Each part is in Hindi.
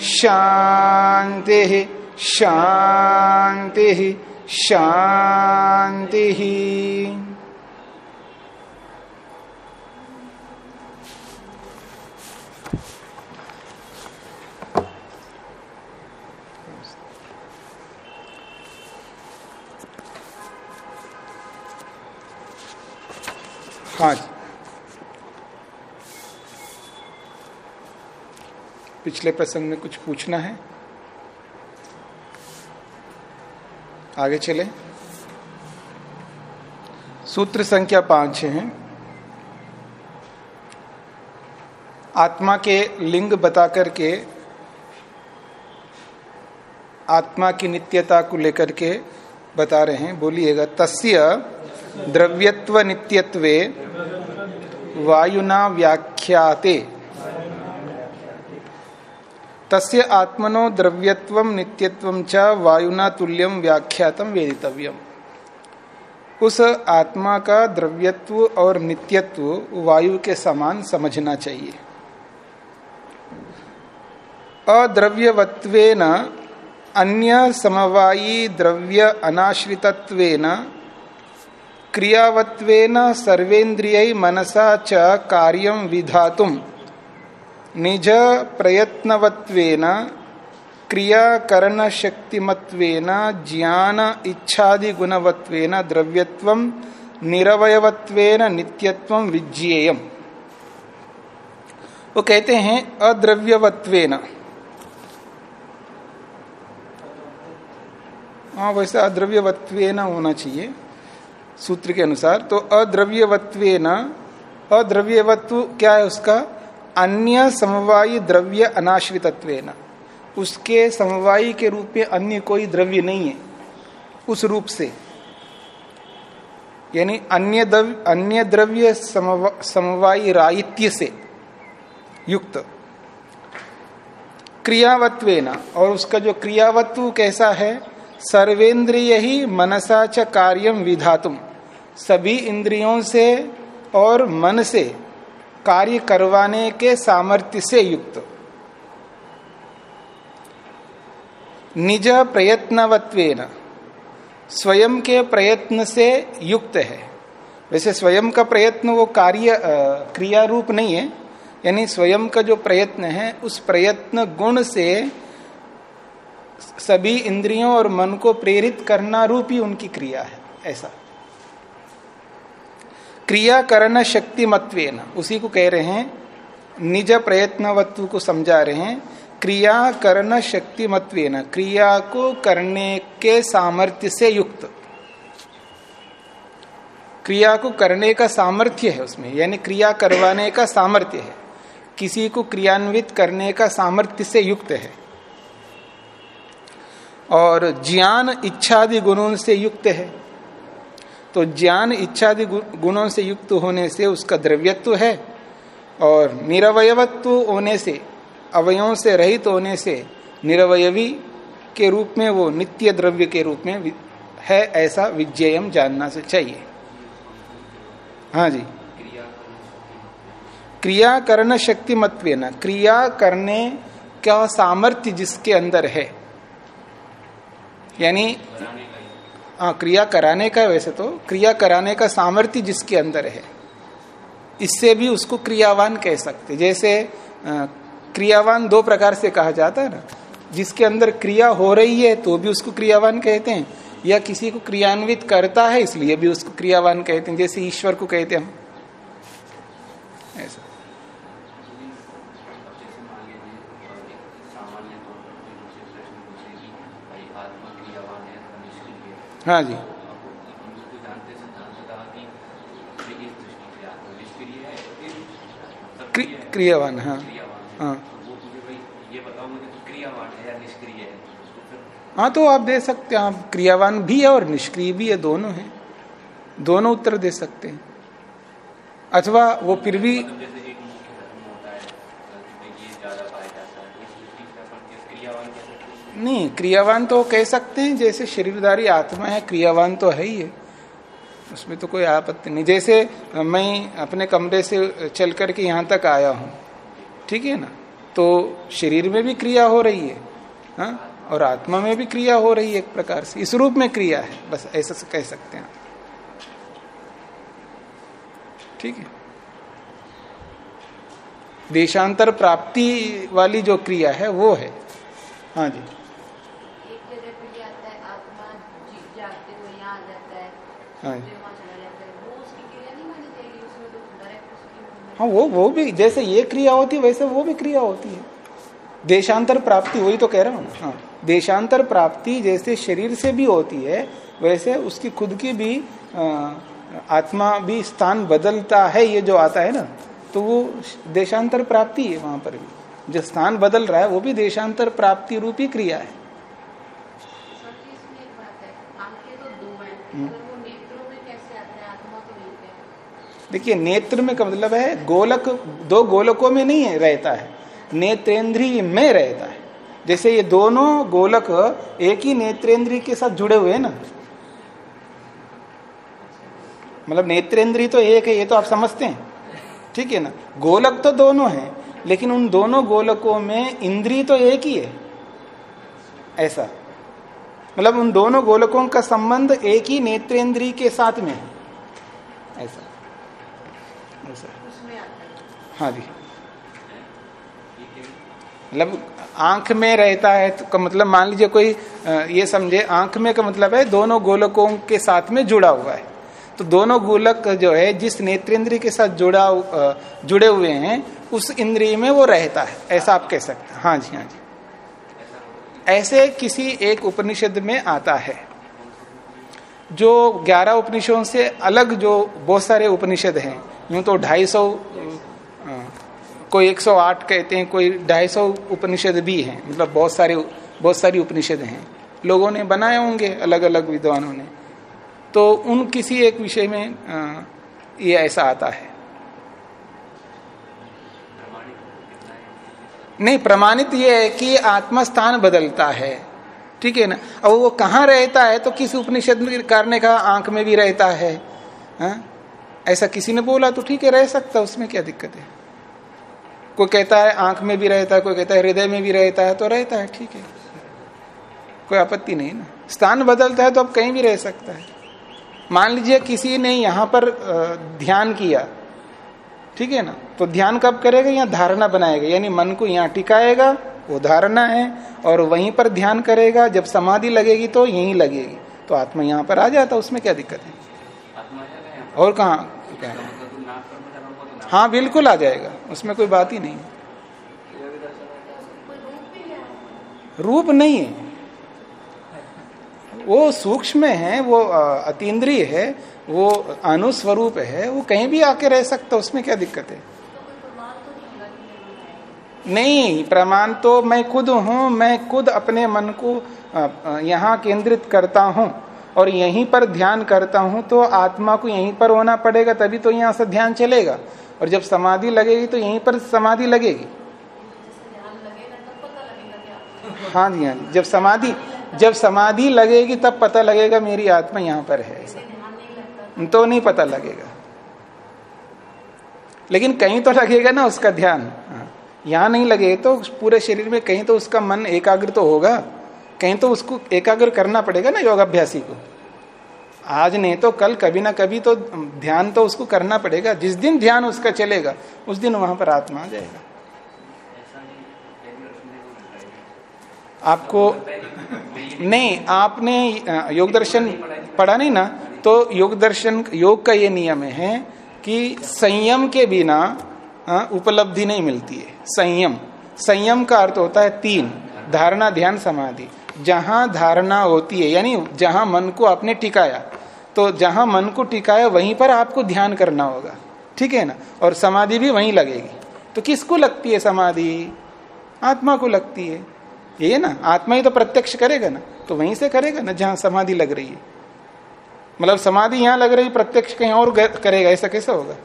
शान्तिः शान्तिः शान्तिः हाँ पिछले प्रसंग में कुछ पूछना है? आगे चले। सूत्र संख्या पाँच है। आत्मा के लिंग बता करके, आत्मा की नित्यता को लेकर के बता रहे हैं। बोलिएगा, तस्य द्रव्यत्व नित्यत्वे वायुना व्याख्याते। तस्य आत्मनो द्रव्यत्व, नित्यत्व च वायुना तुल्यम व्याख्यातम वेदितव्यम। उस आत्मा का द्रव्यत्व और नित्यत्व वायु के समान समझना चाहिए। अद्रव्यवत्वेन, अन्य समवायी द्रव्य अनाश्रितत्वेन, क्रियावत्वेन सर्वेन्द्रिय मनसा च कार्यम विधातुम। निज प्रयत्नवत्वेन क्रियाकरण शक्तिमत्वेन ज्ञान इच्छादि गुणवत्वेन द्रव्यत्वम निरवयवत्वेन नित्यत्वम विज्ञेयम। वो कहते हैं अद्रव्यवत्वेन हाँ वैसे अद्रव्यवत्वेन होना चाहिए सूत्र के अनुसार। तो अद्रव्यवत्व अद्रव्यवत्व क्या है उसका? अन्य समवायी द्रव्य अनाश्रितत्व उसके समवायी के रूप में अन्य कोई द्रव्य नहीं है, उस रूप से। यानी अन्य द्रव्य अन्य द्रव्य समवायी राहित्य से युक्त। क्रियावत्वेना, और उसका जो क्रियावत्व कैसा है, सर्वेन्द्रिय ही मनसा च कार्यम विधातुम। सभी इंद्रियों से और मन से कार्य करवाने के सामर्थ्य से युक्त। निज प्रयत्नवत्वेन स्वयं के प्रयत्न से युक्त है। वैसे स्वयं का प्रयत्न वो कार्य क्रिया रूप नहीं है, यानी स्वयं का जो प्रयत्न है, उस प्रयत्न गुण से सभी इंद्रियों और मन को प्रेरित करना रूप ही उनकी क्रिया है, ऐसा। क्रिया करण शक्ति मत्वेन उसी को कह रहे हैं, निज प्रयत्नवत्व को समझा रहे हैं, क्रिया करण शक्ति मत्वेन क्रिया को करने के सामर्थ्य से युक्त। क्रिया को करने का सामर्थ्य है उसमें, यानी क्रिया करवाने का सामर्थ्य है। किसी को क्रियान्वित करने का सामर्थ्य से युक्त है। और ज्ञान इच्छादि गुणों से युक्त है। तो ज्ञान इच्छादि गुणों से युक्त होने से उसका द्रव्यत्व है और निरवयत्व होने से अवयों से रहित होने से निरवयवी के रूप में वो नित्य द्रव्य के रूप में है ऐसा विज्ञेयम जानना से चाहिए। हाँ जी। क्रिया करना शक्ति मत्व क्रिया करने का सामर्थ्य जिसके अंदर है, यानी हाँ क्रिया कराने का वैसे तो क्रिया कराने का सामर्थ्य जिसके अंदर है, इससे भी उसको क्रियावान कह सकते जैसे क्रियावान दो प्रकार से कहा जाता है ना, जिसके अंदर क्रिया हो रही है तो भी उसको क्रियावान कहते हैं, या किसी को क्रियान्वित करता है इसलिए भी उसको क्रियावान कहते हैं, जैसे ईश्वर को कहते हैं हम। ऐसा। हाँ जी। क्रियावान हाँ। हाँ। हाँ तो आप दे सकते हैं, आप क्रियावान भी है और निष्क्रिय भी है, दोनों है। दोनों उत्तर दे सकते हैं। अथवा वो फिर भी मतलब जैसे एक मुख्य धर्म होता है तो ये ज़्यादा पाया जाता है इस दृष्टि से अपन के क्रियावान कह सकते हैं नहीं, क्रियावान तो कह सकते हैं, जैसे शरीरधारी आत्मा है, क्रियावान तो है ही है। उसमें तो कोई आपत्ति नहीं। जैसे मैं अपने कमरे से चल करके यहाँ तक आया हूँ, ठीक है ना? तो शरीर में भी क्रिया हो रही है हाँ? और आत्मा में भी क्रिया हो रही है एक प्रकार से। इस रूप में क्रिया है, बस ऐसा कह सकते हैं ठीक है? देशांतर प्राप्ति वाली जो क्रिया है, वो है। हाँ जी एक जगह पे ये आता है आत्मा जी- जागते हुए यहाँ आ जाता है। हाँ। वो वो भी जैसे ये क्रिया होती है वैसे वो भी क्रिया होती है। देशांतर प्राप्ति वही तो कह रहा हूँ ना हाँ देशांतर प्राप्ति जैसे शरीर से भी होती है वैसे उसकी खुद की भी आ, आत्मा भी स्थान बदलता है ये जो आता है ना तो वो देशांतर प्राप्ति है वहाँ पर भी। जो स्थान बदल रहा है वो भी देशांतर प्राप्ति रूपी क्रिया है सर जी इसमें एक बात है आँखें तो दो हैं हम्म। अगर वो नेत्रों में कैसे आता है आत्मा तो एक है देखिए, नेत्र में का मतलब है गोलक, दो गोलकों में नहीं है, रहता है। नेत्रेंद्री में रहता है। जैसे ये दोनों गोलक एक ही नेत्रेंद्री के साथ जुड़े हुए हैं ना? मतलब नेत्रेंद्री तो एक है, ये तो आप समझते हैं। ठीक है ना? गोलक तो दोनों हैं, लेकिन उन दोनों गोलकों में इंद्री तो एक ही है। ऐसा। मतलब उन दोनों गोलकों का संबंध एक ही नेत्रेंद्री के साथ में है। है जी। मतलब आँख में रहता है तो का मतलब मान लीजिए कोई ये समझे, आँख में का मतलब है दोनों गोलकों के साथ में जुड़ा हुआ है। तो दोनों गोलक जो है, जिस नेत्रेंद्रिय के साथ जुड़ा जुड़े हुए हैं, उस इंद्रिय में वो रहता है। ऐसा आप कह सकते हैं। हाँ जी हाँ जी। ऐसे किसी एक उपनिषद में आता है। जो ग्यारह उपनिषदों से अलग जो बहुत सारे उपनिषद हैं, यूँ तो ढाई सौ कोई 108 कहते हैं कोई ढाई सौ उपनिषद भी हैं। मतलब बहुत सारे बहुत सारी उपनिषद हैं। लोगों ने बनाए होंगे अलग अलग विद्वानों ने। तो उन किसी एक विषय में अ, ये ऐसा आता है। नहीं प्रमाणित ये है कि आत्मा स्थान बदलता है। ठीक है ना? अब वो कहाँ रहता है तो किस उपनिषद में करने का आँख में भी रहता है। हा? ऐसा किसी ने बोला तो ठीक है रह सकता उसमें क्या दिक्कत है? कोई कहता है आँख में भी रहता है कोई कहता है हृदय में भी रहता है तो रहता है ठीक है। कोई आपत्ति नहीं ना। स्थान बदलता है तो अब कहीं भी रह सकता है। मान लीजिए किसी ने यहाँ पर ध्यान किया ठीक है ना? तो ध्यान कब करेगा? यहाँ धारणा बनाएगा यानी मन को यहाँ टिकाएगा वो धारणा है और वहीं पर ध्यान करेगा जब समाधि लगेगी तो यहीं लगेगी। तो आत्मा यहाँ पर आ जाता उसमें क्या दिक्कत है? और कहाँ? मतलब हूँ तो हाँ बिल्कुल आ जाएगा। उसमें कोई बात ही नहीं। रूप नहीं है। वो सूक्ष्म है, वो अतीन्द्रिय है, वो अनुस्वरूप है, वो कहीं भी आके रह सकता उसमें क्या दिक्कत है? नहीं, प्रमाण तो मैं खुद हूँ, मैं खुद अपने मन को यहाँ केंद्रित करता हूँ। और यहीं पर ध्यान करता हूँ तो आत्मा को यहीं पर होना पड़ेगा, तभी तो यहाँ से ध्यान चलेगा। और जब समाधि लगेगी तो यहीं पर समाधि लगेगी। हाँ जी हाँ जी। जब समाधि जब समाधि लगेगी तब पता लगेगा मेरी आत्मा यहाँ पर है। ऐसा तो नहीं पता लगेगा। लेकिन कहीं तो लगेगा ना उसका ध्यान। हाँ। यहाँ नहीं लगे तो पूरे शरीर में कहीं तो उसका मन एकाग्र तो होगा। कहीं तो उसको एकाग्र करना पड़ेगा ना योगाभ्यासी को। आज नहीं तो कल कभी ना कभी तो ध्यान तो उसको करना पड़ेगा। जिस दिन ध्यान उसका चलेगा, उस दिन वहाँ पर आत्मा आ जाएगा। आपको नहीं, आपने योग दर्शन पढ़ा नहीं ना? तो योग दर्शन, योग का ये नियम है कि संयम के बिना उपलब्धि नहीं मिलती है। संयम। संयम का अर्थ होता है तीन। धारणा, ध्यान, समाधि। जहाँ धारणा होती है, यानी जहाँ मन को आपने टिकाया तो जहाँ मन को टिकाया वहीं पर आपको ध्यान करना होगा। ठीक है ना? और समाधि भी वहीं लगेगी। तो किसको लगती है समाधि? आत्मा को लगती है। ये ना, आत्मा ही तो प्रत्यक्ष करेगा ना तो वहीं से करेगा ना, जहाँ समाधि लग रही है। मतलब समाधि यहाँ लग रही, प्रत्यक्ष कहीं और करेगा, ऐसा कैसे होगा?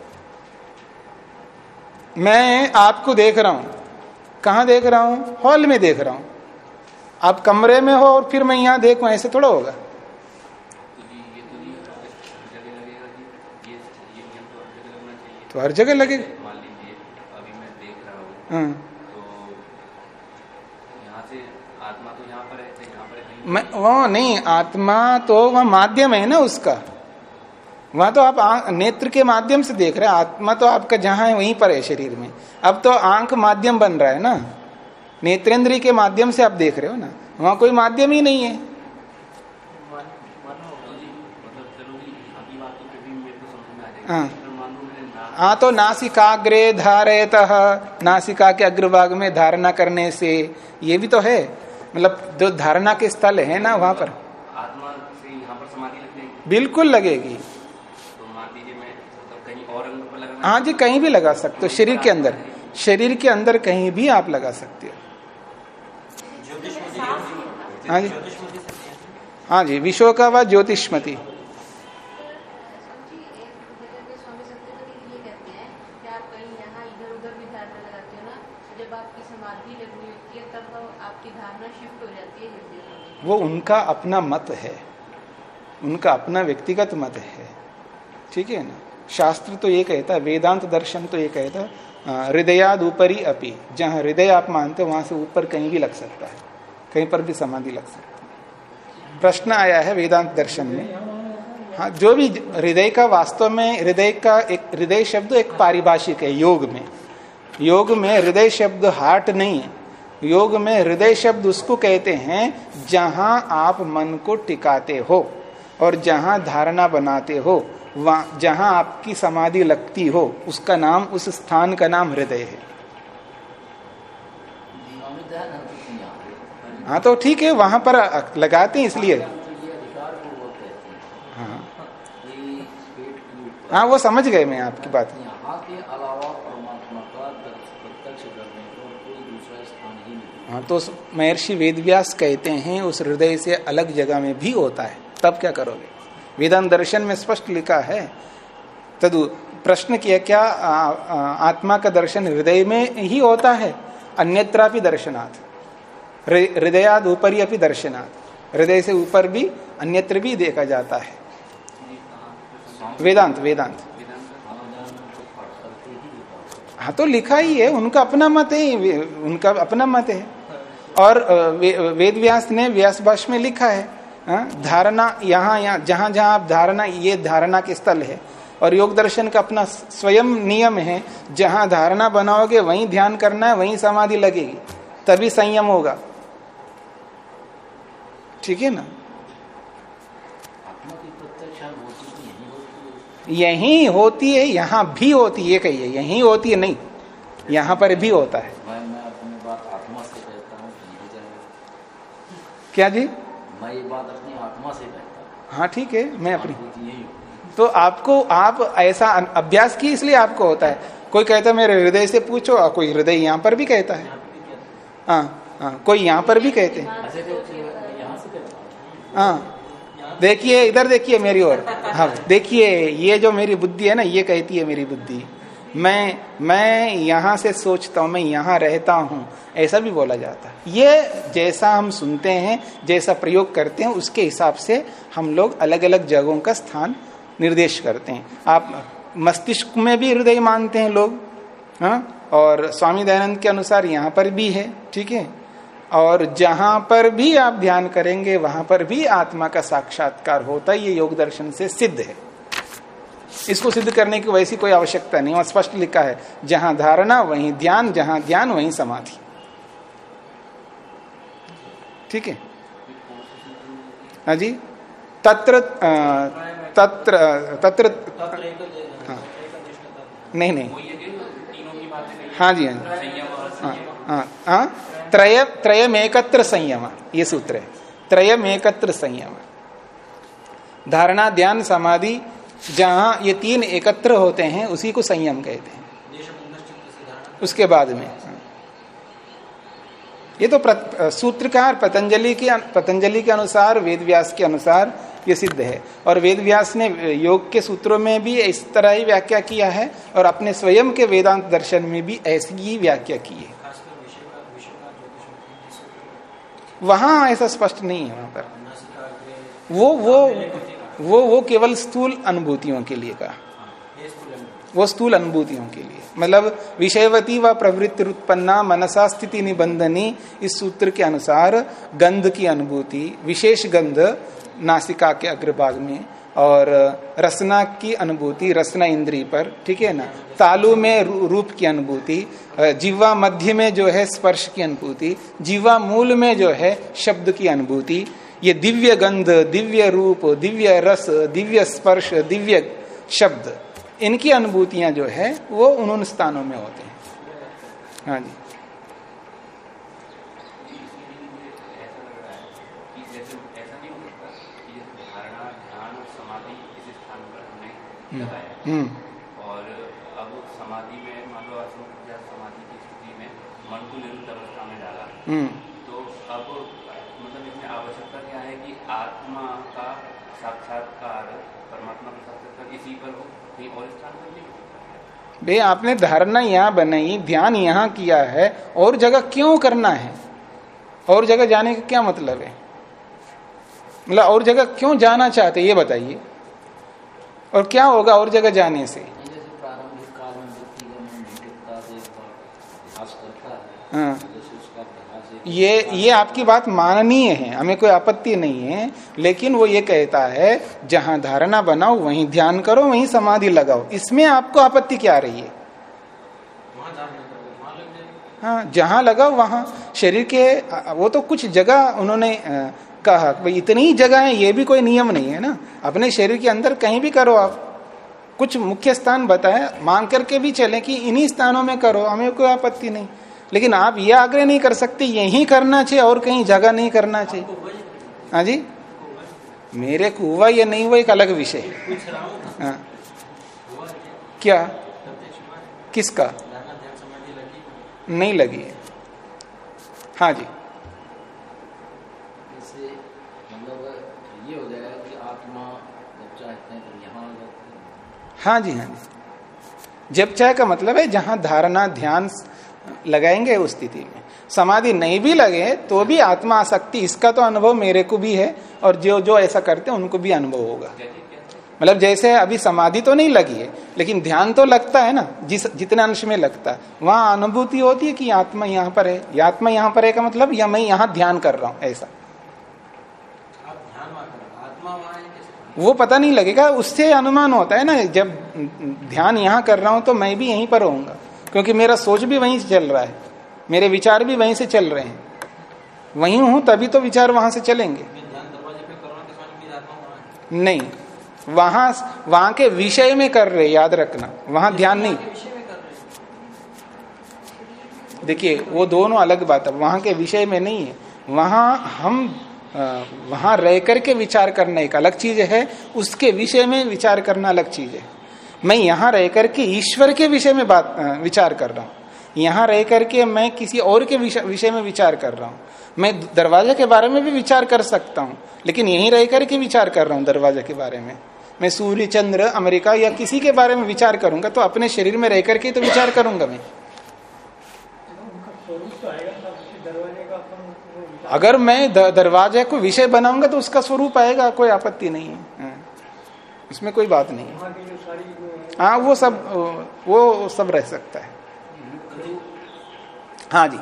मैं आपको देख रहा हूँ। कहा देख रहा हूँ? हॉल में देख रहा हूँ। आप कमरे में हो और फिर मैं यहाँ देखू, ऐसे थोड़ा होगा। तो हर जगह रहा हूँ। मैं वो नहीं, आत्मा तो वह माध्यम है ना उसका। वहाँ तो आप आंख- नेत्र के माध्यम से देख रहे हैं, आत्मा तो आपका जहाँ है वहीं पर है शरीर में। अब तो आँख माध्यम बन रहा है ना। नेत्रेंद्री के माध्यम से आप देख रहे हो ना वहाँ कोई माध्यम ही नहीं है। तो तो हाँ। हाँ तो नासिकाग्रे धारयत नासिका के अग्रभाग में धारणा करने से ये भी तो है। मतलब जो धारणा के स्थल है ना वहाँ पर। आत्मा से यहाँ पर समाधि लग जाएगी बिल्कुल लगेगी। तो मान लीजिए मैं मतलब कहीं और अंग पर लगाना हाँ जी कहीं भी लगा सकते हो शरीर के अंदर। शरीर के अंदर कहीं भी आप लगा सकते हो। हाँ जी। हाँ जी विश्व का व ज्योतिष्मति। हैं हो है हो है वो उनका अपना मत है। उनका अपना व्यक्तिगत मत है। ठीक है ना? शास्त्र तो ये कहता है वेदांत दर्शन तो ये कहता है अ, हृदयाद ऊपरी अपी। जहाँ हृदय आप मानते हो वहाँ से ऊपर कहीं भी लग सकता है। कहीं पर भी समाधि लग सकती है। प्रश्न आया है वेदांत दर्शन में। हाँ जो भी हृदय का वास्तव में हृदय का एक, हृदय शब्द एक पारिभाषिक है, योग में। योग में हृदय शब्द हार्ट नहीं है। योग में हृदय शब्द उसको कहते हैं, जहाँ आप मन को टिकाते हो और जहाँ धारणा बनाते हो, वहाँ, जहाँ आपकी समाधि लगती हो, उसका नाम, उस स्थान का नाम हृदय है। हाँ तो ठीक है वहाँ पर लगाते हैं इसलिए। हाँ। हाँ वो समझ गए मैं आपकी बात। ही तो महर्षि वेदव्यास कहते हैं उस हृदय से अलग जगह में भी होता है। तब क्या करोगे? वेदांत दर्शन में स्पष्ट लिखा है। तदु प्रश्न किया क्या आ, आ, आत्मा का दर्शन हृदय में ही होता है? अन्यत्रापि दर्शनाथ हृदयाद ऊपरी अपनी दर्शनाथ हृदय से ऊपर भी अन्यत्र भी देखा जाता है। वेदांत वेदांत। हाँ तो लिखा ही है उनका अपना मत है उनका अपना मत है। और वे, वेद व्यास ने व्यास भाष में लिखा है हाँ, धारणा यहाँ यहाँ जहाँ जहाँ आप धारणा ये धारणा के स्थल है। और योग दर्शन का अपना स्वयं नियम है जहाँ धारणा बनाओगे वहीं ध्यान करना है वहीं समाधि लगेगी। तभी संयम होगा। ठीक है ना? तो यही होती है। यही होती है यहाँ भी होती है ये कहिए यही होती है नहीं यहाँ पर भी होता है। मैं मैं अपनी बात आत्मा से कहता हूँ कि यही जाएगा। क्या जी? मैं ये बात अपनी आत्मा से कहता हाँ। ठीक है मैं अपनी तो आपको आप ऐसा अभ्यास की इसलिए आपको होता है। कोई कहता है मेरे हृदय से पूछो और कोई हृदय यहाँ पर भी कहता है। हाँ। हाँ कोई यहाँ पर भी कहते हैं है ऐसे तो यहाँ से कहता हूँ। देखिए, इधर देखिए मेरी ओर। हाँ देखिए, ये जो मेरी बुद्धि है ना, ये कहती है मेरी बुद्धि। मैं मैं यहाँ से सोचता हूँ, मैं यहाँ रहता हूँ, ऐसा भी बोला जाता है। ये जैसा हम सुनते हैं, जैसा प्रयोग करते हैं, उसके हिसाब से हम लोग अलग अलग जगहों का स्थान निर्देश करते हैं। आप मस्तिष्क में भी हृदय मानते हैं लोग हाँ? और स्वामी दयानंद के अनुसार यहाँ पर भी है, ठीक है? और जहाँ पर भी आप ध्यान करेंगे वहाँ पर भी आत्मा का साक्षात्कार होता है ये योग दर्शन से सिद्ध है। इसको सिद्ध करने की वैसी कोई आवश्यकता नहीं वहाँ स्पष्ट लिखा है जहाँ धारणा वहीं ध्यान जहाँ ज्ञान वहीं समाधि। ठीक है? हाँ जी? तत्र तत्र तत्र हाँ। नहीं नहीं। हाँ जी हाँ जी। हाँ, हाँ, त्रय त्रयम एकत्र संयम, ये सूत्र है। त्रयम एकत्र संयम। धारणा, ध्यान, समाधि, जहाँ ये तीन एकत्र होते हैं, उसी को संयम कहते हैं। उसके बाद में। ये तो सूत्रकार पतंजलि के पतंजलि के अनुसार वेद व्यास के अनुसार ये सिद्ध है। और वेद व्यास ने, योग के सूत्रों में भी इस तरह ही व्याख्या किया है, और अपने स्वयं के वेदांत दर्शन में भी ऐसी ही व्याख्या की है खासकर विषय का विषय का ज्योतिष में जिस सूत्र में वहाँ ऐसा स्पष्ट नहीं है वहाँ पर वो वो वो वो केवल स्थूल अनुभूतियों के लिए का। वो स्थूल अनुभूतियों के लिए मतलब विषयवती व प्रवृत्ति उत्पन्ना मनसा स्थिति निबंधनी इस सूत्र के अनुसार गंध की अनुभूति, विशेष गंध नासिका के अग्रभाग में और रसना की अनुभूति, रसना इंद्री पर, ठीक है ना? तालु में रू- रूप की अनुभूति जीवा मध्य में जो है स्पर्श की अनुभूति, जीवा मूल में जो है शब्द की अनुभूति, ये दिव्य गंध, दिव्य रूप, दिव्य रस, दिव्य स्पर्श, दिव्य शब्द, इनकी अनुभूतियाँ जो है, वो उन स्थानों में होते हैं। हाँ जी ऐसा लग रहा है कि जैसे ऐसा नहीं हो सकता कि जैसे धारणा ध्यान और समाधि इस स्थान पर हमने लगाया हम्म। और अब समाधि में मान लो समाधि की स्थिति में मन को निरुद्ध अवस्था में डाला। हम्म। तो अब मतलब इसमें आवश्यकता क्या है कि आत्मा का साक्षात्कार परमात्मा का साक्षात्कार इसी पर हो कहीं और स्थान पर नहीं हो बे आपने धारणा यहाँ बनाई ध्यान यहाँ किया है और जगह क्यों करना है? और जगह जाने का क्या मतलब है? मतलब और जगह क्यों जाना चाहते ये बताइए। और क्या होगा और जगह जाने से? से है एक ये ये आपकी बात माननीय है हमें कोई आपत्ति नहीं है लेकिन वो ये कहता है जहाँ धारणा बनाओ वहीं ध्यान करो वहीं समाधि लगाओ। इसमें आपको आपत्ति क्या आ रही है? हाँ जहाँ लगाओ वहाँ। शरीर के वो तो कुछ जगह उन्होंने कहा भाई इतनी जगह है ये भी कोई नियम नहीं है ना। अपने शरीर के अंदर कहीं भी करो आप। कुछ मुख्य स्थान बताए मांग करके भी चले कि इन्हीं स्थानों में करो हमें कोई आपत्ति नहीं। लेकिन आप ये आग्रह नहीं कर सकते यही करना चाहिए और कहीं जगह नहीं करना चाहिए। हाँ जी? मेरे को हुआ या नहीं हुआ एक अलग विषय। है। हाँ। क्या? किसका? नहीं लगी है। हाँ जी इससे मतलब ये हो जाएगा कि आत्मा जब हैं जी हाँ जी। जब चाहे का मतलब है जहाँ धारणा, ध्यान लगाएँगे उस स्थिति में। समाधि नहीं भी लगे तो भी आत्मा आसक्ति, इसका तो अनुभव मेरे को भी है और जो जो ऐसा करते हैं उनको भी अनुभव होगा। मतलब जैसे अभी समाधि तो नहीं लगी है, लेकिन ध्यान तो लगता है ना, जिस, जितने अंश में लगता है, वहाँ अनुभूति होती है कि आत्मा यहाँ पर है। ये आत्मा यहाँ पर है का मतलब या मैं यहाँ ध्यान कर रहा हूँ, ऐसा आप ध्यान वहाँ करो आत्मा वहाँ है कैसे वो पता नहीं लगेगा, उससे अनुमान होता है ना, जब ध्यान यहाँ कर रहा हूँ तो मैं भी यहीं पर होऊँगा। क्योंकि मेरा सोच भी वहीं से चल रहा है, मेरे विचार भी वहीं से चल रहे हैं। वहीं हूँ, तभी तो विचार वहाँ से चलेंगे। नहीं, वहाँ वहाँ के विषय में कर रहे, याद रखना। वहाँ ध्यान नहीं। देखिए, वो दोनों अलग बात है, वहाँ के विषय में नहीं है। वहाँ हम वहाँ रह करके विचार करना एक अलग चीज़ है, उसके विषय में विचार करना अलग चीज़ है। मैं यहाँ रह करके ईश्वर के विषय में बात विचार कर रहा हूँ। यहाँ रह करके मैं किसी और के विषय में विचार कर रहा हूँ। मैं दरवाजे के बारे में भी विचार कर सकता हूँ, लेकिन यहीं रह करके विचार कर रहा हूँ दरवाजे के बारे में। मैं सूर्य, चंद्र, अमेरिका या किसी के बारे में विचार करूँगा तो अपने शरीर में रह करके तो विचार करूँगा मैं। अगर मैं दरवाजे को विषय बनाऊँगा तो उसका स्वरूप आएगा, कोई आपत्ति नहीं है। हाँ। इसमें कोई बात नहीं है। हाँ वो सब वो सब रह सकता है। हाँ जी।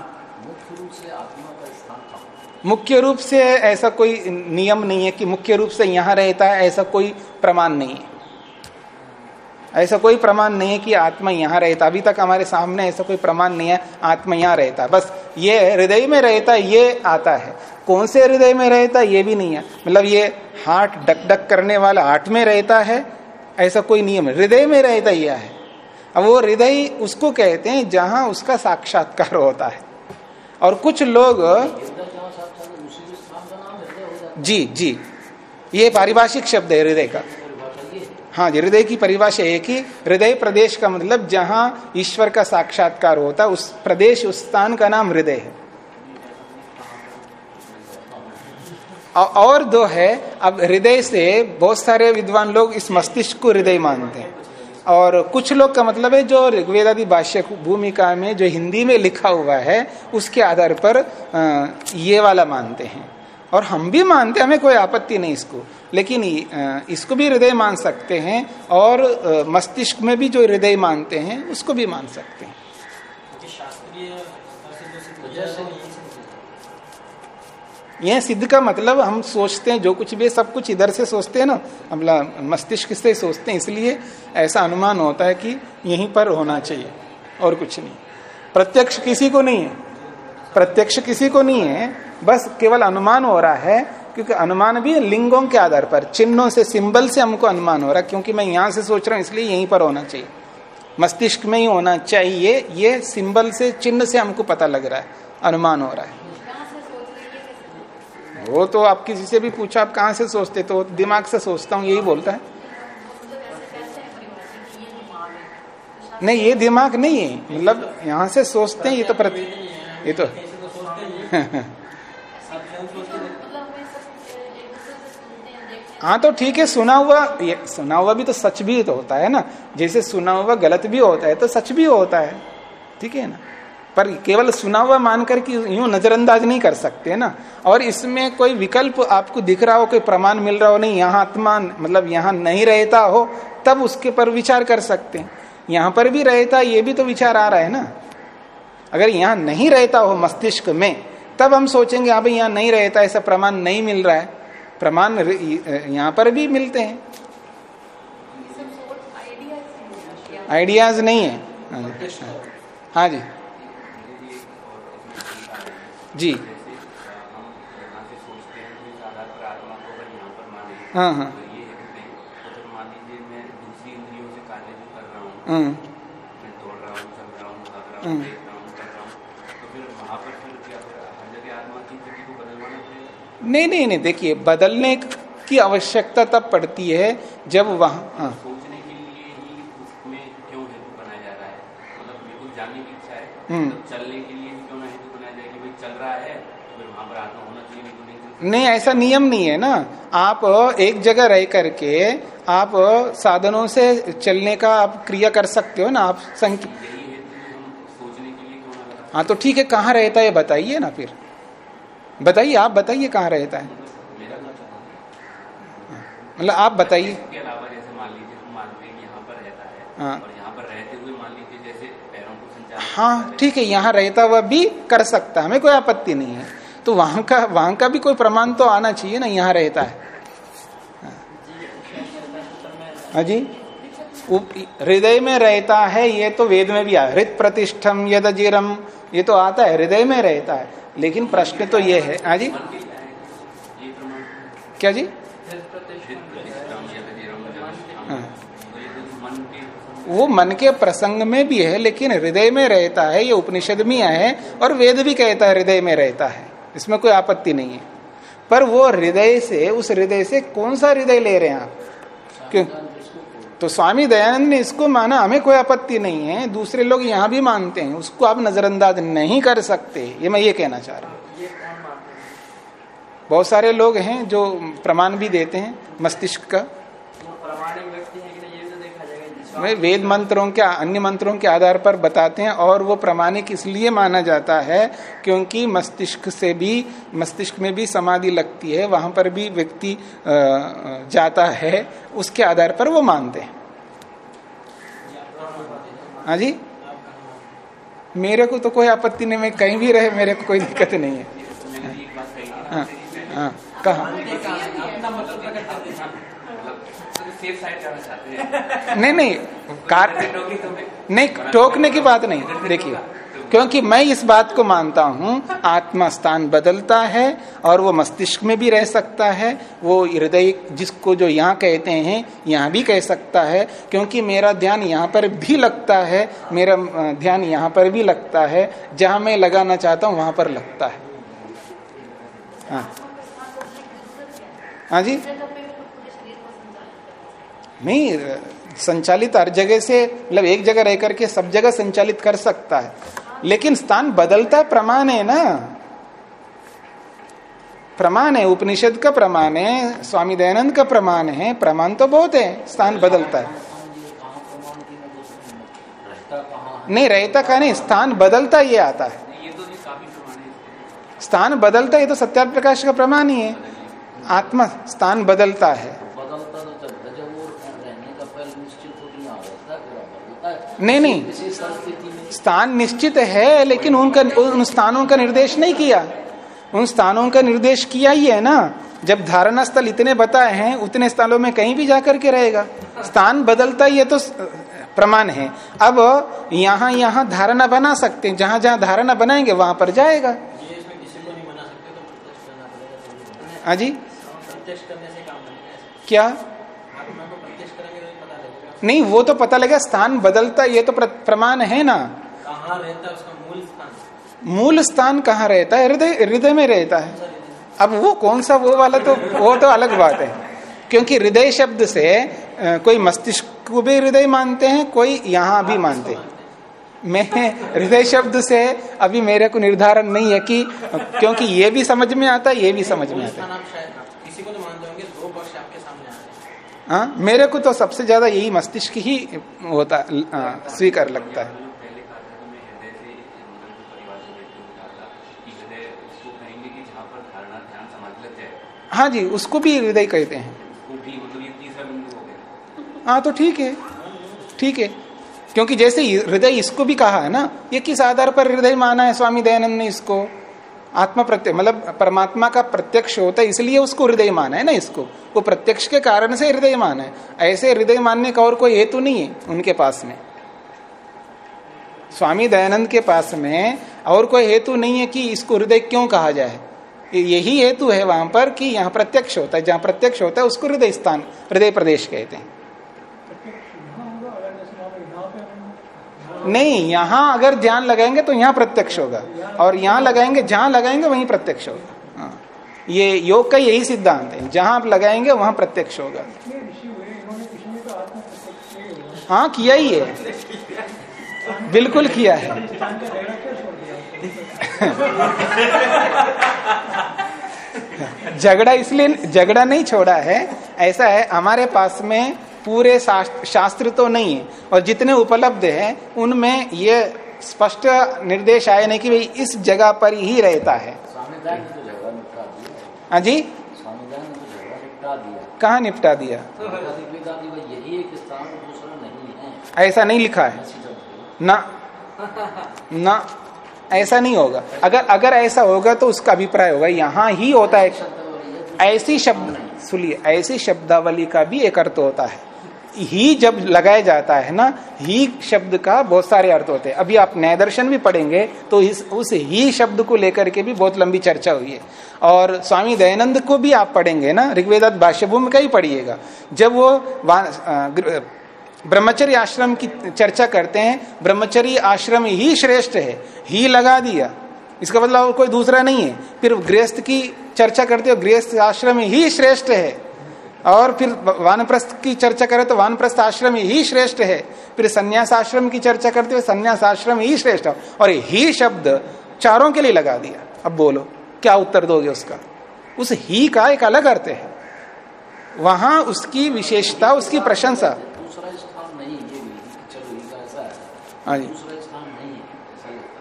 मुख्य रूप से ऐसा कोई नियम नहीं है कि मुख्य रूप से यहाँ रहता है, ऐसा कोई प्रमाण नहीं है। ऐसा कोई प्रमाण नहीं है कि आत्मा यहाँ रहता। अभी तक हमारे सामने ऐसा कोई प्रमाण नहीं है, आत्मा यहाँ रहता। बस ये हृदय में रहता, ये आता है। कौन से हृदय में रहता, ये भी नहीं है। मतलब ये हार्ट डक डक करने वाला हार्ट में रहता है, ऐसा कोई नियम है। हृदय में रहता यह है। अब वो हृदय उसको कहते हैं जहाँ उसका साक्षात्कार होता है। और कुछ लोग जी जी। ये पारिभाषिक शब्द है हृदय का। हाँ जी हृदय की परिभाषा एक ही, हृदय प्रदेश का मतलब जहाँ ईश्वर का साक्षात्कार होता, उस प्रदेश, उस स्थान का नाम हृदय है। और दो है, अब हृदय से बहुत सारे विद्वान लोग इस मस्तिष्क को हृदय मानते हैं। और कुछ लोग का मतलब है जो ऋग्वेदादि भाष्य भूमिका में, जो हिंदी में लिखा हुआ है, उसके आधार पर ये वाला मानते हैं। और हम भी मानते हमें कोई आपत्ति नहीं इसको। लेकिन इसको भी हृदय मान सकते हैं और मस्तिष्क में भी जो हृदय मानते हैं उसको भी मान सकते हैं। यह सिद्ध का मतलब हम सोचते हैं जो कुछ भी सब कुछ इधर से सोचते हैं ना। मतलब मस्तिष्क से सोचते हैं इसलिए ऐसा अनुमान होता है कि यहीं पर होना चाहिए और कुछ नहीं। प्रत्यक्ष किसी को नहीं है। प्रत्यक्ष किसी को नहीं है, बस केवल अनुमान हो रहा है, क्योंकि अनुमान भी लिंगों के आधार पर, चिन्हों से, सिंबल से हमको अनुमान हो रहा है, क्योंकि मैं यहाँ से सोच रहा हूँ, इसलिए यहीं पर होना चाहिए। मस्तिष्क में ही होना चाहिए, ये सिंबल से, चिन्ह से हमको पता लग रहा है, अनुमान हो रहा है। वो तो आप किसी से भी पूछा, आप कहाँ से सोचते तो दिमाग से सोचता हूँ, यही बोलता है। नहीं, ये दिमाग नहीं है मतलब यहाँ से सोचते हैं, ये तो प्रति ये तो हाँ तो ठीक है सुना हुआ ये सुना हुआ भी तो सच भी तो होता है ना। जैसे सुना हुआ गलत भी होता है तो सच भी होता है। ठीक है ना? पर केवल सुना हुआ मानकर कि यूँ नजरअंदाज नहीं कर सकते ना। और इसमें कोई विकल्प आपको दिख रहा हो कोई प्रमाण मिल रहा हो नहीं यहाँ आत्मा मतलब यहाँ नहीं रहता हो तब उसके पर विचार कर सकते हैं। यहाँ पर भी रहता ये भी तो विचार आ रहा है ना। अगर यहाँ नहीं रहता हो मस्तिष्क में तब हम सोचेंगे हाँ भाई यहाँ नहीं रहता ऐसा प्रमाण नहीं मिल रहा है। प्रमाण यहाँ पर भी मिलते हैं। आइडियाज़ नहीं है। हाँ जी। जी। हाँ हाँ। हाँ नहीं नहीं नहीं देखिए बदलने की आवश्यकता तब पड़ती है जब वहाँ हाँ। सोचने के लिए ही उसमें क्यों हेतु बनाया जा रहा है? मतलब है। हम्म। मतलब चलने के लिए क्यों ना हेतु बनाया जाए कि भाई चल रहा है तो फिर वहाँ पर आत्मा होना चाहिए नहीं ऐसा नियम नहीं है ना। आप एक जगह रह करके आप साधनों से चलने का आप क्रिया कर सकते हो ना आप संख्या हाँ तो ठीक है कहाँ रहता है बताइए ना फिर। बताइए आप बताइए कहाँ रहता है? मतलब आप बताइए। हैं हाँ। ठीक है यहाँ रहता हुआ भी कर सकता है हमें कोई आपत्ति नहीं है। तो वहाँ का वहाँ का भी कोई प्रमाण तो आना चाहिए ना यहाँ रहता है। हाँ जी। हृदय में रहता है ये तो वेद में भी आया हृत प्रतिष्ठम यद जीरम ये तो आता है हृदय में रहता है। लेकिन प्रश्न तो ये है हाँ जी? क्या जी? हाँ। वो मन के प्रसंग में भी है, लेकिन हृदय में रहता है, ये उपनिषद में है और वेद भी कहता है हृदय में रहता है। इसमें कोई आपत्ति नहीं है। पर वो हृदय से, उस हृदय से कौन सा हृदय ले रहे हैं आप? क्यों? तो स्वामी दयानंद ने इसको माना हमें कोई आपत्ति नहीं है दूसरे लोग यहाँ भी मानते हैं उसको आप नजरअंदाज नहीं कर सकते। ये मैं ये कहना चाह रहा हूँ। बहुत सारे लोग हैं जो प्रमाण भी देते हैं मस्तिष्क का प्रामाणिक व्यक्ति है कि नहीं ये तो वेद मंत्रों के, अन्य मंत्रों के आधार पर बताते हैं और वो प्रमाणिक इसलिए माना जाता है क्योंकि मस्तिष्क से भी, मस्तिष्क में भी समाधि लगती है, वहाँ पर भी व्यक्ति जाता है, उसके आधार पर वो मानते हैं। हाँ जी? मेरे को तो कोई आपत्ति नहीं, मैं कहीं भी रहे, मेरे को कोई दिक्कत नहीं है। हाँ हाँ कहा? सेफ़ साइड जाना चाहते हैं। नहीं नहीं कार नहीं टोकने की बात नहीं देखिए क्योंकि मैं इस बात को मानता हूँ आत्मा स्थान बदलता है और वो मस्तिष्क में भी रह सकता है वो हृदय जिसको जो यहाँ कहते हैं यहाँ भी कह सकता है क्योंकि मेरा ध्यान यहाँ पर भी लगता है मेरा ध्यान यहाँ पर भी लगता है जहाँ मैं लगाना चाहता हूँ वहाँ पर लगता है। हाँ। हाँ जी? नहीं, संचालित हर जगह से मतलब एक जगह रह करके सब जगह संचालित कर सकता है। लेकिन स्थान बदलता प्रमाण है ना। प्रमाण है, उपनिषद का प्रमाण है, स्वामी दयानंद का प्रमाण है, प्रमाण तो बहुत है, स्थान बदलता है। नहीं, रहता का नहीं, स्थान बदलता ये आता है। स्थान बदलता, ये तो सत्या प्रकाश का प्रमाण ही है। आत्मा, स्थान बदलता है बदलता तो जब जब वो रहने का पहले निश्चित हो नहीं आ रहता फिर अब बदलता है नहीं नहीं। स्थान निश्चित है लेकिन उनका उन स्थानों का निर्देश नहीं किया। उन स्थानों का निर्देश किया ही है ना। जब धारणा स्थल इतने बताए हैं उतने स्थलों में कहीं भी जाकर के रहेगा। स्थान बदलता ही है तो प्रमाण है। अब यहाँ यहाँ धारणा बना सकते हैं। जहाँ जहाँ धारणा बनाएँगे वहाँ पर जाएगा। ये इसमें किसी नहीं वो तो पता लगा स्थान बदलता ये तो प्रमाण है ना। कहाँ रहता है उसका मूल स्थान? मूल स्थान कहाँ रहता है? हृदय हृदय में रहता है। अब वो कौन सा वो वाला तो वो तो अलग बात है। क्योंकि हृदय शब्द से कोई मस्तिष्क को भी हृदय मानते हैं कोई यहाँ भी मानते हैं। मैं हृदय शब्द से अभी मेरे को निर्धारण नहीं है कि क्योंकि ये भी समझ में आता है ये भी समझ में आता है आप शायद किसी को तो मानते होंगे दो पक्ष आपके सामने आ रहे हैं? हाँ मेरे को तो सबसे ज़्यादा यही मस्तिष्क ही होता स्वीकार लगता है। हाँ जी, उसको भी हृदय कहते हैं। हाँ तो ठीक है ठीक है। क्योंकि जैसे हृदय इसको भी कहा है ना, ये किस आधार पर हृदय माना है, स्वामी दयानंद ने इसको? आत्मा प्रत्यक्ष मतलब परमात्मा का प्रत्यक्ष होता है, इसलिए उसको हृदय मान है ना इसको। वो प्रत्यक्ष के कारण से हृदय मान है। ऐसे हृदय मानने का और कोई हेतु नहीं है उनके पास में। स्वामी दयानंद के पास में और कोई हेतु नहीं है कि इसको हृदय क्यों कहा जाए। यही हेतु है वहाँ पर कि यहाँ प्रत्यक्ष होता है। जहाँ प्रत्यक्ष होता है, उसको हृदय स्थान, हृदय प्रदेश कहते हैं। नहीं, यहाँ अगर ध्यान लगाएँगे तो यहाँ प्रत्यक्ष होगा। और यहाँ लगाएँगे, जहाँ लगाएँगे, वहीं प्रत्यक्ष होगा। हाँ। ये योग का यही सिद्धांत है। जहाँ आप लगाएँगे, वहाँ प्रत्यक्ष होगा। हाँ किया ही है। बिल्कुल किया है। झगड़ा इसलिए, झगड़ा नहीं छोड़ा है। ऐसा है, हमारे पास में पूरे शास्त्र तो नहीं है और जितने उपलब्ध हैं उनमें ये स्पष्ट निर्देश आए नहीं कि भाई इस जगह पर ही रहता है। तो हाँ। जी? तो कहाँ निपटा दिया? ऐसा नहीं लिखा है। ना। ना। ऐसा नहीं होगा। अगर अगर ऐसा होगा तो उसका अभिप्राय होगा। यहाँ ही होता है। ऐसी शब्द सुनिए ऐसी शब्दावली का भी एक अर्थ होता है। ही जब लगाया जाता है ना, ही शब्द का बहुत सारे अर्थ होते हैं। अभी आप न्याय दर्शन भी पढ़ेंगे तो इस, उस ही शब्द को लेकर के भी बहुत लंबी चर्चा हुई है। और स्वामी दयानंद को भी आप पढ़ेंगे ना, ऋग्वेदात भाष्यभूमि का ही पढ़िएगा। जब वो ब्रह्मचर्य आश्रम की चर्चा करते हैं, ब्रह्मचर्य आश्रम ही श्रेष्ठ है, ही लगा दिया। इसका मतलब कोई दूसरा नहीं है। फिर गृहस्थ की चर्चा करते हो, गृहस्थ आश्रम ही श्रेष्ठ है। और फिर वानप्रस्थ की चर्चा करें तो वानप्रस्थ आश्रम ही श्रेष्ठ है। फिर संन्यास आश्रम की चर्चा करते हुए संन्यास आश्रम ही श्रेष्ठ है। और ही शब्द चारों के लिए लगा दिया। अब बोलो क्या उत्तर दोगे उसका? उस ही का एक अलग अर्थ है। वहाँ उसकी विशेषता उसकी प्रशंसा। दूसरा स्थान नहीं ये चलो ऐसा है। हाँ जी दूसरा स्थान नहीं है ऐसा लगता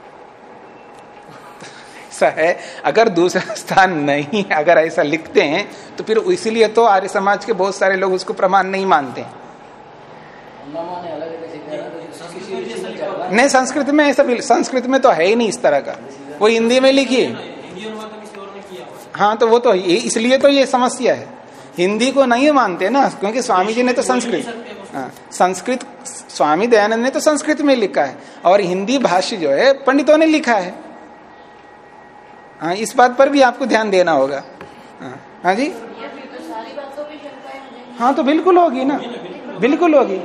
ऐसा है अगर दूसरा स्थान नहीं अगर ऐसा लिखते हैं तो फिर इसीलिए तो आर्य समाज के बहुत सारे लोग उसको प्रमाण नहीं मानते। नहीं संस्कृत में ऐसा संस्कृत में तो है ही नहीं इस तरह का। वो हिंदी में हुआ हाँ तो वो तो इसलिए तो ये समस्या है। हिंदी को नहीं मानते ना क्योंकि स्वामी जी ने तो संस्कृत हाँ, संस्कृत स्वामी दयानंद ने तो संस्कृत में लिखा है। और हिंदी भाष्य जो है पंडितों ने लिखा है। हाँ इस बात पर भी आपको ध्यान देना होगा। हाँ, हाँ जी? हो तो बिल्कुल होगी ना। बिल्कुल होगी।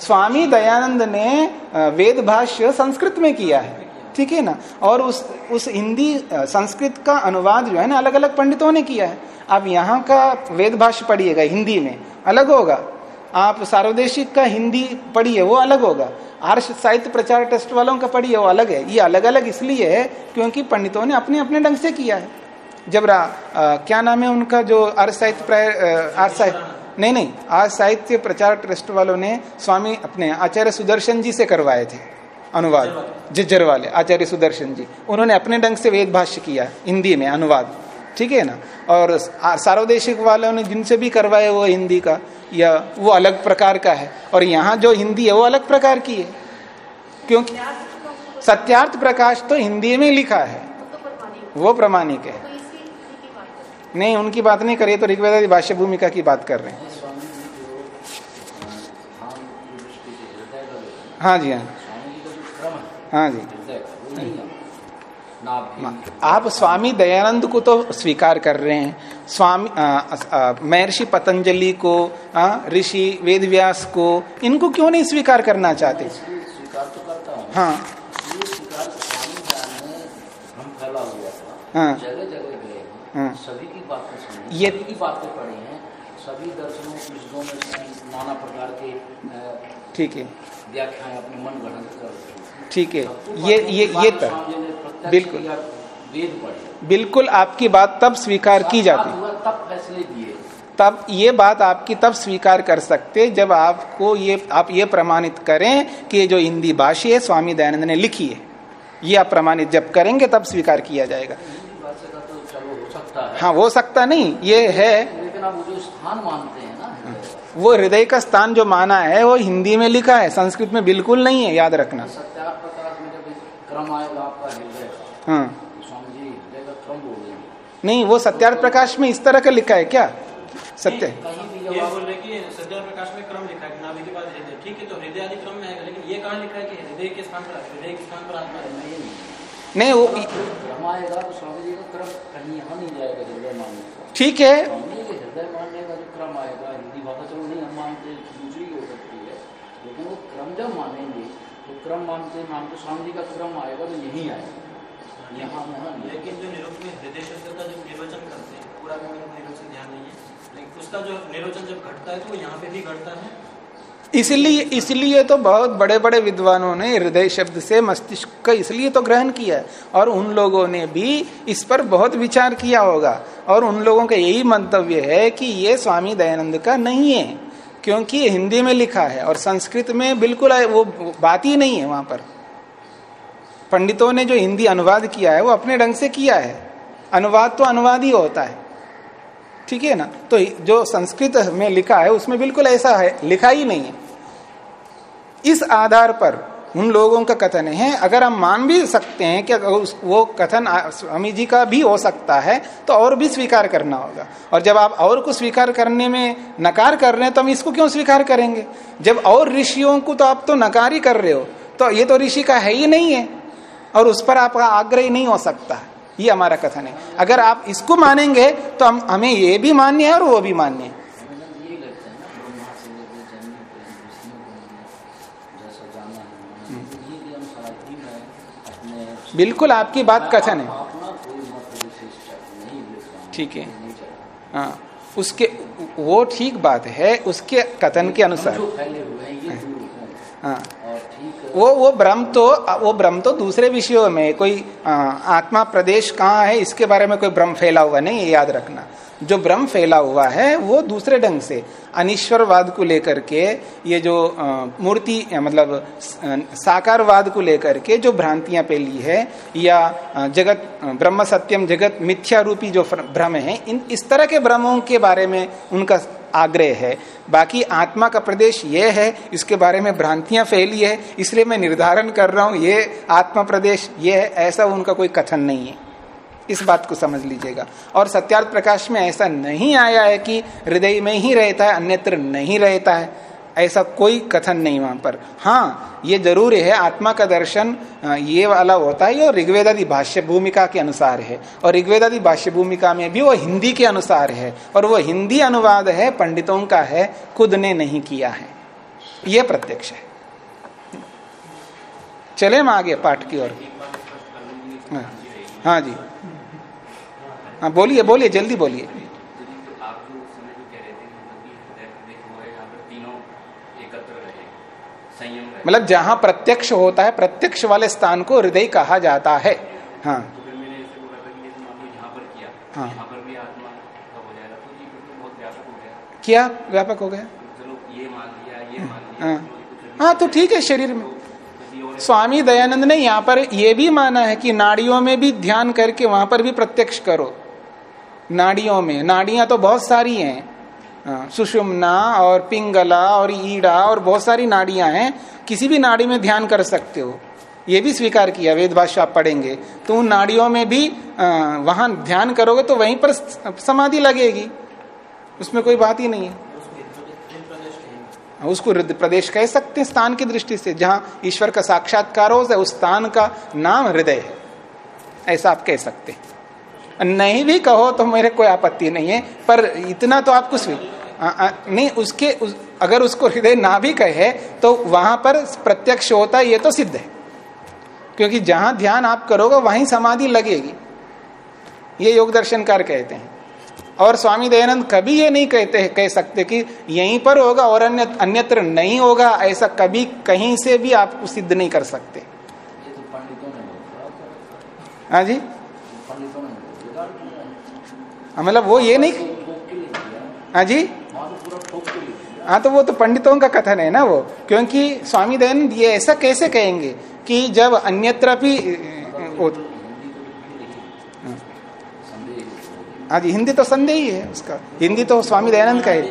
स्वामी दयानंद ने वेद भाष्य संस्कृत में किया है। ठीक है ना? और उस उस हिंदी संस्कृत का अनुवाद जो है ना अलग अलग पंडितों ने किया है। आप यहाँ का वेद भाष्य पढ़िएगा हिंदी में। अलग होगा। आप सार्वदेशिक का हिंदी पढ़िए वो अलग होगा। आर्ष साहित्य प्रचार ट्रस्ट वालों का पढ़िए वो अलग है। ये अलग अलग इसलिए है क्योंकि पंडितों ने अपने अपने ढंग से किया है। जब रा, आ, क्या नाम है उनका जो अर्थ साहित्य प्राय अर्थ साहित्य नहीं नहीं आज साहित्य प्रचार ट्रस्ट वालों ने स्वामी अपने आचार्य सुदर्शन जी से करवाए थे अनुवाद। जिज्जर वाले आचार्य सुदर्शन जी। उन्होंने अपने ढंग से वेद भाष्य किया हिंदी में अनुवाद। ठीक है ना? और सार्वदेशिक वालों ने जिनसे भी करवाए वो हिंदी का, या वो अलग प्रकार का है। और यहाँ जो हिंदी है, वो अलग प्रकार की है। क्योंकि सत्यार्थ प्रकाश तो हिंदी में लिखा है। वो प्रमाणिक है। नहीं, उनकी बात नहीं करिए तो ऋग्वेद भाष्य भूमिका की बात कर रहे हैं। हैं जी, है। हाँ जी हृदय का, वो नहीं है नाभि आप स्वामी दयानंद को तो स्वीकार कर रहे हैं। स्वामी महर्षि पतंजलि को ऋषि वेदव्यास को इनको क्यों नहीं स्वीकार करना चाहते? स्वीकार तो करता हूँ। हाँ। था। हाँ। जगह जगह गए हाँ। सभी की बातें सुनी ये- की बातें पढ़ी हैं। सभी दर्शनों पुस्तकों में नाना प्रकार के ठीक है। व्याख्याएँ अपने मन हैं ठीक है ये ये ये तब ने प्रत्यक्ष बिल्कुल। बिल्कुल आपकी बात तब स्वीकार की जाती। तब फैसले दिए तब ये बात आपकी तब स्वीकार कर सकते जब आपको ये आप ये प्रमाणित करें कि ये जो हिंदी भाषी है स्वामी दयानंद ने लिखी है। ये आप प्रमाणित जब करेंगे तब स्वीकार किया जाएगा। तो हो सकता है। सकता नहीं ये है। लेकिन आप जो स्थान मानते वो हृदय का स्थान जो माना है वो हिंदी में लिखा है संस्कृत में बिल्कुल नहीं है याद रखना। सत्याग्रह प्रकाश में जब क्रम आएगा आपका हृदय का हाँ। नहीं वो सत्यार्थ प्रकाश में इस तरह का लिखा है क्या? सत्य। कहीं भी ये जब आप बोल रहे कि सत्या प्रकाश में क्रम लिखा है नाभि के बाद हृदय। ठीक है तो हृदय आदि क्रम में है लेकिन ये कहाँ लिखा है कि हृदय के स्थान पर हृदय के स्थान पर आत्मा है नहीं नहीं वो तो ठीक है। स्वामी जी जो क्रम आएगा, हिंदी भाषा चलो नहीं, हम मानते दूसरी हो सकती है, लेकिन वो क्रम जब मानेंगे तो क्रम मानते मानते स्वामी जी का क्रम आएगा तो यही आएगा। यहाँ वहाँ लेकिन जो निरुक्त में हृदय शब्द का जब निर्वचन करते हैं, पूरा निर्वचन ध्यान नहीं है, लेकिन उसका जो निर्वचन जब घटता है तो वो यहाँ पे भी घटता है इसलिए इसलिए तो बहुत बड़े बड़े विद्वानों ने हृदय शब्द से मस्तिष्क का इसलिए तो ग्रहण किया है। और उन लोगों ने भी इस पर बहुत विचार किया होगा। और उन लोगों का यही मंतव्य है कि ये स्वामी दयानंद का नहीं है, क्योंकि हिंदी में लिखा है और संस्कृत में बिल्कुल वो बात ही नहीं है वहाँ पर। पंडितों ने जो हिंदी अनुवाद किया है, वो अपने ढंग से किया है। अनुवाद तो अनुवाद ही होता है। ठीक है ना? तो जो संस्कृत में लिखा है, उसमें बिल्कुल ऐसा है, लिखा ही नहीं है। इस आधार पर उन लोगों का कथन है। अगर हम मान भी सकते हैं कि अगर वो कथन स्वामी जी का भी हो सकता है तो और भी स्वीकार करना होगा। और जब आप और को स्वीकार करने में नकार कर रहे हैं तो हम इसको क्यों स्वीकार करेंगे? जब और ऋषियों को तो आप तो नकार ही कर रहे हो तो ये तो ऋषि का है ही नहीं है। और उस पर आपका आग्रह नहीं हो सकता। ये हमारा कथन है। अगर आप इसको मानेंगे तो हम, हमें ये भी मान्य है और वो भी मान्य है। बिल्कुल आपकी बात कथन है। ठीक है। हाँ उसके, वो ठीक बात है, उसके कथन के अनुसार। हैं। वो वो भ्रम तो वो भ्रम तो दूसरे विषयों में कोई आ, आत्मा प्रदेश कहाँ है इसके बारे में कोई भ्रम फैला हुआ नहीं याद रखना। जो भ्रम फैला हुआ है वो दूसरे ढंग से अनिश्वरवाद को लेकर के ये जो मूर्ति मतलब साकारवाद को लेकर के जो भ्रांतियाँ फैली है या जगत ब्रह्म सत्यम जगत मिथ्या रूपी जो भ्रम है इन इस तरह के भ्रमों के बारे में उनका आग्रह है। बाकी आत्मा का प्रदेश ये है, इसके बारे में भ्रांतियाँ फैली है, इसलिए मैं निर्धारण कर रहा हूँ, ये आत्मा प्रदेश, ये है, ऐसा उनका कोई कथन नहीं है। इस बात को समझ लीजिएगा। और सत्यार्थ प्रकाश में ऐसा नहीं आया है कि हृदय में ही रहता है, अन्यत्र नहीं रहता है। ऐसा कोई कथन नहीं वहाँ पर। हाँ ये ज़रूर है आत्मा का दर्शन ये वाला होता है और ऋग्वेदादि भाष्य भूमिका के अनुसार है। और ऋग्वेदादि भाष्य भूमिका में भी वो हिंदी के अनुसार है। और वो हिंदी अनुवाद है पंडितों का है खुद ने नहीं किया है। ये प्रत्यक्ष है। चले हम आगे पाठ की ओर। हाँ, हाँ जी। हाँ बोलिए बोलिए जल्दी बोलिए यदि तो आप जो उस समय जो कह रहे थे मतलब कि हृदय प्रदेश वो है यहाँ पर तीनों एकत्र रहे संयम रहे मतलब जहाँ प्रत्यक्ष होता है प्रत्यक्ष वाले स्थान को हृदय कहा जाता है। हाँ। तो हाँ। तो तो बहुत व्यापक हो गया। क्या व्यापक हो गया? हाँ। हाँ तो ठीक है शरीर में। स्वामी दयानंद ने यहाँ पर यह भी माना है कि नाड़ियों में भी ध्यान करके वहाँ पर भी प्रत्यक्ष करो। नाड़ियों में। नाड़ियाँ तो बहुत सारी हाँ, सुषुम्ना और पिंगला और ईड़ा और बहुत सारी नाड़ियाँ हैं। किसी भी नाड़ी में ध्यान कर सकते हो। ये भी स्वीकार किया, वेद भाषा आप पढ़ेंगे। तो उन नाड़ियों में भी वहाँ ध्यान करोगे तो वहीं पर समाधि लगेगी। उसमें कोई बात ही नहीं है। उसको हृदय प्रदेश कह सकते हैं स्थान की दृष्टि से, जहाँ ईश्वर का साक्षात्कार हो, उस स्थान का नाम हृदय है। ऐसा आप कह सकते हैं। नहीं भी कहो तो मेरे कोई आपत्ति नहीं है पर इतना तो आप कुछ भी आ, आ, नहीं उसके उस, अगर उसको हृदय ना भी कहे तो वहाँ पर प्रत्यक्ष होता है ये तो सिद्ध है। क्योंकि जहाँ ध्यान आप करोगे वहीं समाधि लगेगी। ये योग दर्शनकार कहते हैं। और स्वामी दयानंद कभी ये नहीं कहते कह सकते कि यहीं पर होगा और अन्य अन्यत्र नहीं होगा ऐसा कभी कहीं से भी आप सिद्ध नहीं कर सकते। तो हाँ जी? मतलब वो ये नहीं हाँ जी। हाँ तो वो तो पंडितों का कथन है ना वो। क्योंकि स्वामी दयानंद ये ऐसा कैसे कहेंगे कि जब अन्यत्र भी हाँ जी, हिंदी तो संदेह ही है उसका। हिंदी तो स्वामी दयानंद का है।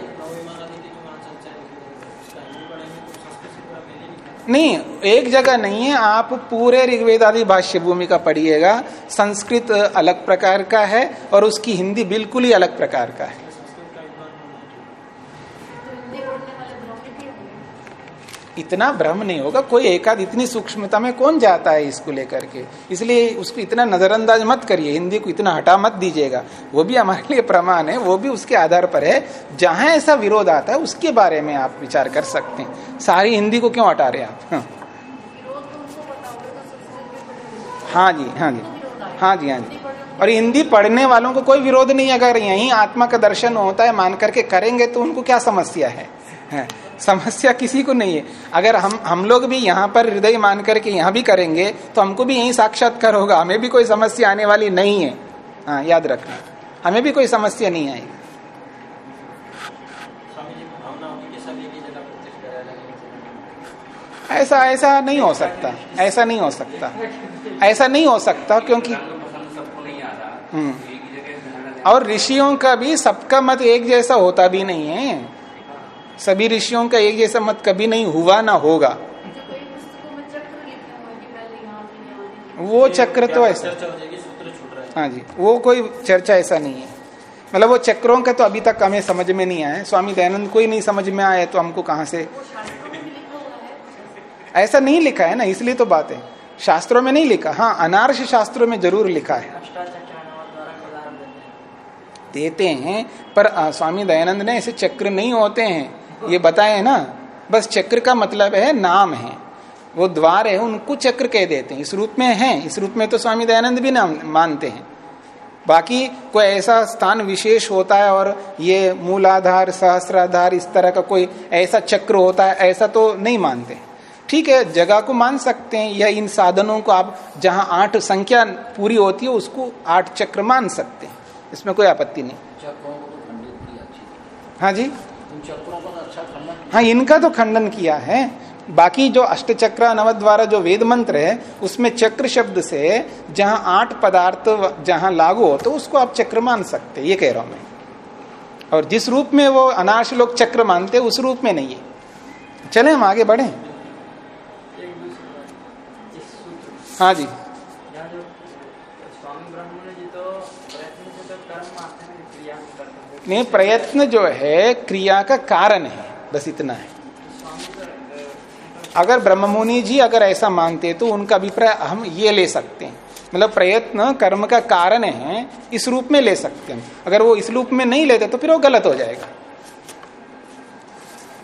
नहीं, एक जगह नहीं है, आप पूरे ऋग्वेद आदि भाष्य भूमि का पढ़िएगा, संस्कृत अलग प्रकार का है और उसकी हिंदी बिल्कुल ही अलग प्रकार का है तो हिंदी बोलने वाले ब्राह्मण भी होंगे इतना भ्रम नहीं होगा कोई एकाध इतनी सूक्ष्मता में कौन जाता है इसको लेकर के? इसलिए उसको इतना नजरअंदाज मत करिए हिंदी को इतना हटा मत दीजिएगा। वो भी हमारे लिए प्रमाण है वो भी उसके आधार पर है। जहाँ ऐसा विरोध आता है उसके बारे में आप विचार कर सकते हैं। सारी हिंदी को क्यों हटा रहे आप? हाँ, हाँ जी हाँ जी हाँ जी हाँ जी। और हिंदी पढ़ने वालों को कोई विरोध नहीं अगर यही आत्मा का दर्शन होता है मान करके करेंगे तो उनको क्या समस्या है, है। समस्या किसी को नहीं है। अगर हम हम लोग भी यहाँ पर हृदय मान करके यहाँ भी करेंगे तो हमको भी यही साक्षात्कार होगा। हमें भी कोई समस्या आने वाली नहीं है। हाँ याद रखना। हमें भी कोई समस्या नहीं आएगी ऐसा ऐसा नहीं हो सकता। ऐसा नहीं हो सकता। ऐसा नहीं हो सकता क्योंकि हम्म। और ऋषियों का भी सबका मत एक जैसा होता भी नहीं है। सभी ऋषियों का एक जैसा मत कभी नहीं हुआ ना होगा। कई से वो चक्र तो ऐसा। हो जाएगी? सूत्र छूट रहा है। हाँ जी वो कोई चर्चा ऐसा नहीं है। मतलब वो चक्रों का तो अभी तक हमें समझ में नहीं आया स्वामी दयानंद को ही नहीं समझ में आया तो हमको कहाँ से? ऐसा नहीं लिखा है ना इसलिए तो बात है। शास्त्रों में नहीं लिखा। हाँ अनार्ष शास्त्रों में ज़रूर लिखा है। देते हैं पर आ, स्वामी दयानंद ने ऐसे चक्र नहीं होते हैं। ये बताए ना बस चक्र का मतलब है नाम है। वो द्वार है उनको चक्र कह देते हैं। इस रूप में है इस रूप में तो स्वामी दयानंद भी नाम मानते हैं। बाकी कोई ऐसा स्थान विशेष होता है और ये मूलाधार सहस्राधार इस तरह का कोई ऐसा चक्र होता है ऐसा तो नहीं मानते। ठीक है जगह को मान सकते हैं या इन साधनों को आप जहाँ आठ संख्या पूरी होती है उसको आठ चक्र मान सकते हैं। इसमें कोई आपत्ति नहीं। हाँ जी? चक्रों अच्छा। हाँ इनका तो खंडन किया है। बाकी जो अष्ट अष्टचक्र नवद्वारा जो वेद मंत्र है उसमें चक्र शब्द से जहाँ आठ पदार्थ जहाँ लागू हो तो उसको आप चक्र मान सकते ये कह रहा हूँ मैं। और जिस रूप में वो अनाश लोग चक्र मानते उस रूप में नहीं है। चले हम आगे बढ़े। हाँ जी यहाँ जो स्वामी ब्रह्मण्य जी तो प्रयत्न से तो कर्म मानते हैं क्रिया नहीं प्रयत्न जो है, क्रिया का कारण है। बस इतना है। अगर ब्रह्ममुनि जी अगर ऐसा मानते तो उनका अभिप्राय हम ये ले सकते हैं। मतलब प्रयत्न, कर्म का कारण है, इस रूप में ले सकते हैं। अगर वो इस रूप में नहीं लेते तो फिर वो गलत हो जाएगा।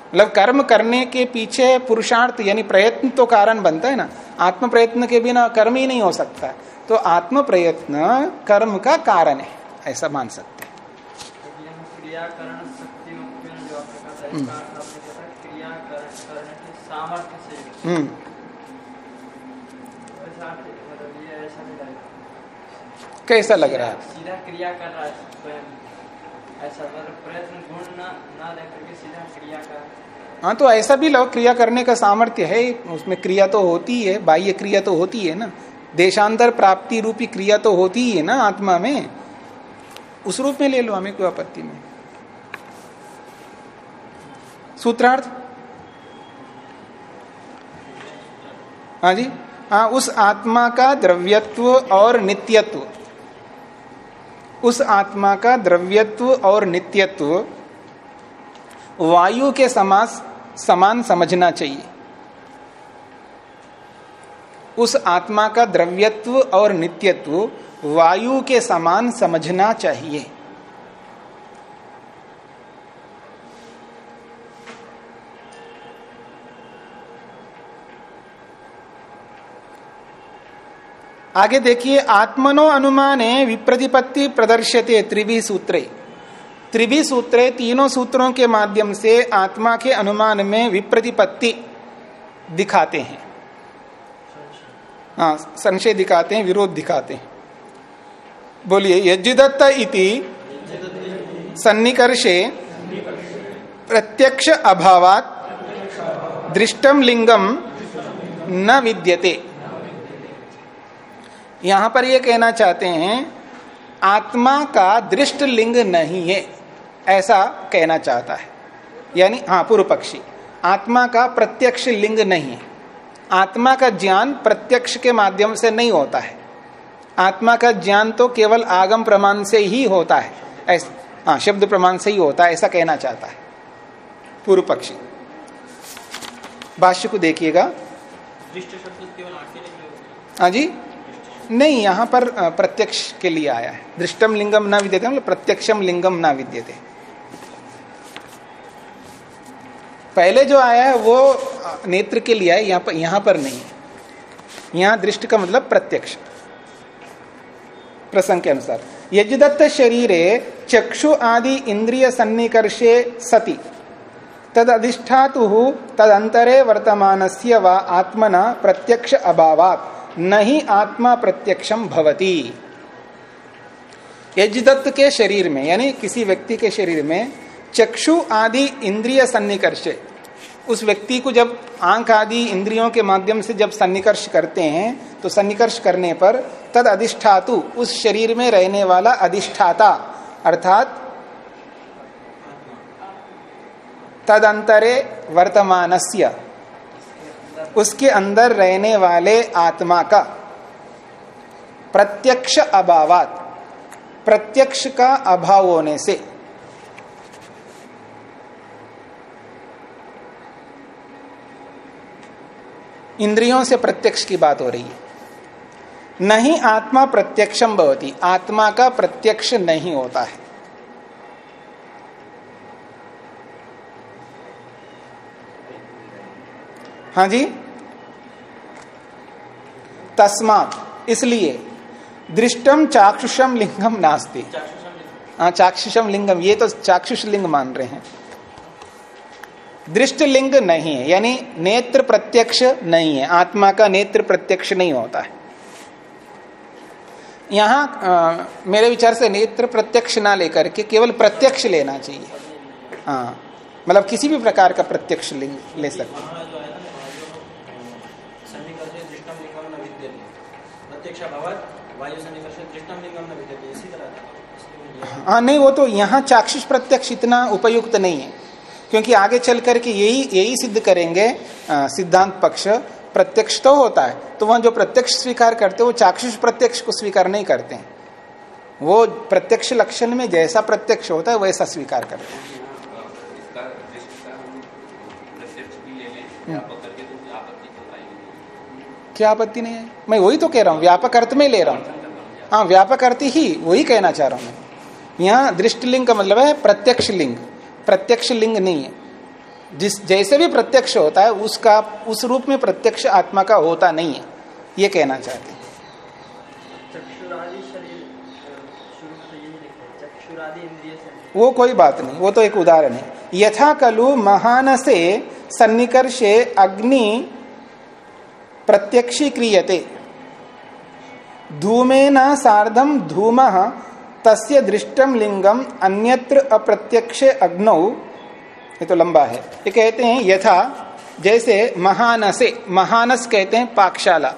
मतलब कर्म करने के पीछे पुरुषार्थ, यानी प्रयत्न तो कारण बनता है ना। आत्म प्रयत्न के बिना कर्म ही नहीं हो सकता। तो आत्म प्रयत्न कर्म का कारण है, ऐसा मान सकते क्रियाकरण शक्ति जो आपने कहा था था क्रियाकरण करने के सामर्थ्य से। हम्म। मतलब ये ऐसा नहीं कैसा लग रहा है? सीधा क्रिया कर रहा है स्वयं। ऐसा मतलब प्रयत्न गुण ना ना रह करके सीधा क्रिया का हाँ तो ऐसा भी लो क्रिया करने का सामर्थ्य है। उसमें क्रिया तो होती है बाह्य क्रिया तो होती है ना। देशांतर प्राप्ति रूपी क्रिया तो होती ही है ना आत्मा में। उस रूप में ले लो हमें कोई आपत्ति नहीं। सूत्रार्थ? हाँ जी। हाँ उस आत्मा का द्रव्यत्व और नित्यत्व। उस आत्मा का द्रव्यत्व और नित्यत्व वायु के समास, समान समझना चाहिए। उस आत्मा का द्रव्यत्व और नित्यत्व वायु के समान समझना चाहिए। आगे देखिए, आत्मनो अनुमाने विप्रतिपत्ति प्रदर्श्यते त्रिभी सूत्रे। त्रिभी सूत्रे तीनों सूत्रों के माध्यम से आत्मा के अनुमान में विप्रतिपत्ति दिखाते हैं। हाँ संशय दिखाते हैं, विरोध दिखाते हैं। बोलिए, यज्जिदत्त इति सन्निकर्षे प्रत्यक्ष अभावात दृष्टम लिंगम न विद्यते। यहाँ पर यह कहना चाहते हैं आत्मा का दृष्ट लिंग नहीं है ऐसा कहना चाहता है। यानी हाँ पूर्व पक्षी। आत्मा का प्रत्यक्ष लिंग नहीं है। आत्मा का ज्ञान प्रत्यक्ष के माध्यम से नहीं होता है। आत्मा का ज्ञान तो केवल आगम प्रमाण से ही होता है। ऐसा हाँ शब्द प्रमाण से ही होता है ऐसा कहना चाहता है। पूर्व पक्षी। भाष्य को देखिएगा। हाँ जी। नहीं, यहाँ पर प्रत्यक्ष के लिए आया है। दृष्टम लिंगम न विद्यते मतलब प्रत्यक्षम लिंगम न विद्यते। पहले जो आया है, वो नेत्र के लिए है यहाँ पर, यहाँ पर नहीं। है यहाँ दृष्ट का मतलब प्रत्यक्ष। प्रसंग के अनुसार। यजदत्त शरीरे चक्षु आदि इंद्रिय सन्निकर्षे सति। तद अधिष्ठातु तदंतरे वर्तमानस्य व आत्मना प्रत्यक्ष अभावात। नहीं आत्मा प्रत्यक्षम भवती। यजदत्त के शरीर में, यानी किसी व्यक्ति के शरीर में, चक्षु आदि इंद्रिय सन्निकर्ष, उस व्यक्ति को जब आँख आदि इंद्रियों के माध्यम से जब सन्निकर्ष करते हैं तो सन्निकर्ष करने पर तद अधिष्ठातु उस शरीर में रहने वाला अधिष्ठाता, अर्थात तदंतरे वर्तमानस्य। उसके अंदर रहने वाले आत्मा का प्रत्यक्ष अभावात, प्रत्यक्ष का अभाव होने से। इंद्रियों से प्रत्यक्ष की बात हो रही है। नहीं आत्मा प्रत्यक्षम भवती, आत्मा का प्रत्यक्ष नहीं होता है। हाँ जी? तस्मात। इसलिए दृष्टम चाक्षुषम लिंगम नास्ती। हाँ चाक्षुषम लिंगम ये तो चाक्षुष लिंग मान रहे हैं। दृष्ट लिंग नहीं है यानी नेत्र प्रत्यक्ष नहीं है आत्मा का नेत्र प्रत्यक्ष नहीं होता है। यहाँ अ, मेरे विचार से नेत्र प्रत्यक्ष ना लेकर के केवल प्रत्यक्ष लेना चाहिए। हाँ मतलब किसी भी प्रकार का प्रत्यक्ष लिंग ले सकते हैं। वहाँ जो आया था ना, सन्निकर्षे दृष्टम लिंगम न विद्यते प्रत्यक्ष अभावात वायु सन्निकर्षे दृष्टम लिंगम न विद्यते इसी तरह था इसलिए ये- हाँ नहीं वो तो यहाँ चाक्षुष प्रत्यक्ष इतना उपयुक्त नहीं है। क्योंकि आगे चल करके यही यही सिद्ध करेंगे सिद्धांत पक्ष प्रत्यक्ष तो होता है तो वहाँ जो प्रत्यक्ष स्वीकार करते वो चाक्षुष प्रत्यक्ष को स्वीकार नहीं करते हैं। वो प्रत्यक्ष लक्षण में जैसा प्रत्यक्ष होता है वैसा स्वीकार करते हैं। क्या आपत्ति नहीं है। मैं वही तो कह रहा हूँ व्यापक अर्थ में ले रहा हूँ। हाँ व्यापक अर्थ ही वही कहना चाह रहा हूँ मैं। यहाँ दृष्टलिंग का मतलब है प्रत्यक्ष लिंग। प्रत्यक्ष लिंग नहीं है। जिस जैसे भी प्रत्यक्ष होता है उसका उस रूप में प्रत्यक्ष आत्मा का होता नहीं है। ये कहना चाहते हैं। वो कोई बात नहीं वो तो एक उदाहरण है। यथा कलु महान से सन्निकर्षे अग्नि प्रत्यक्षी क्रियते धूमेन सार्धम धूम, तस्य दृष्टम लिंगम अन्यत्र अप्रत्यक्ष अग्नौ। ये तो लंबा है। ये कहते हैं यथा, जैसे महानसे, महानस कहते हैं पाकशाला।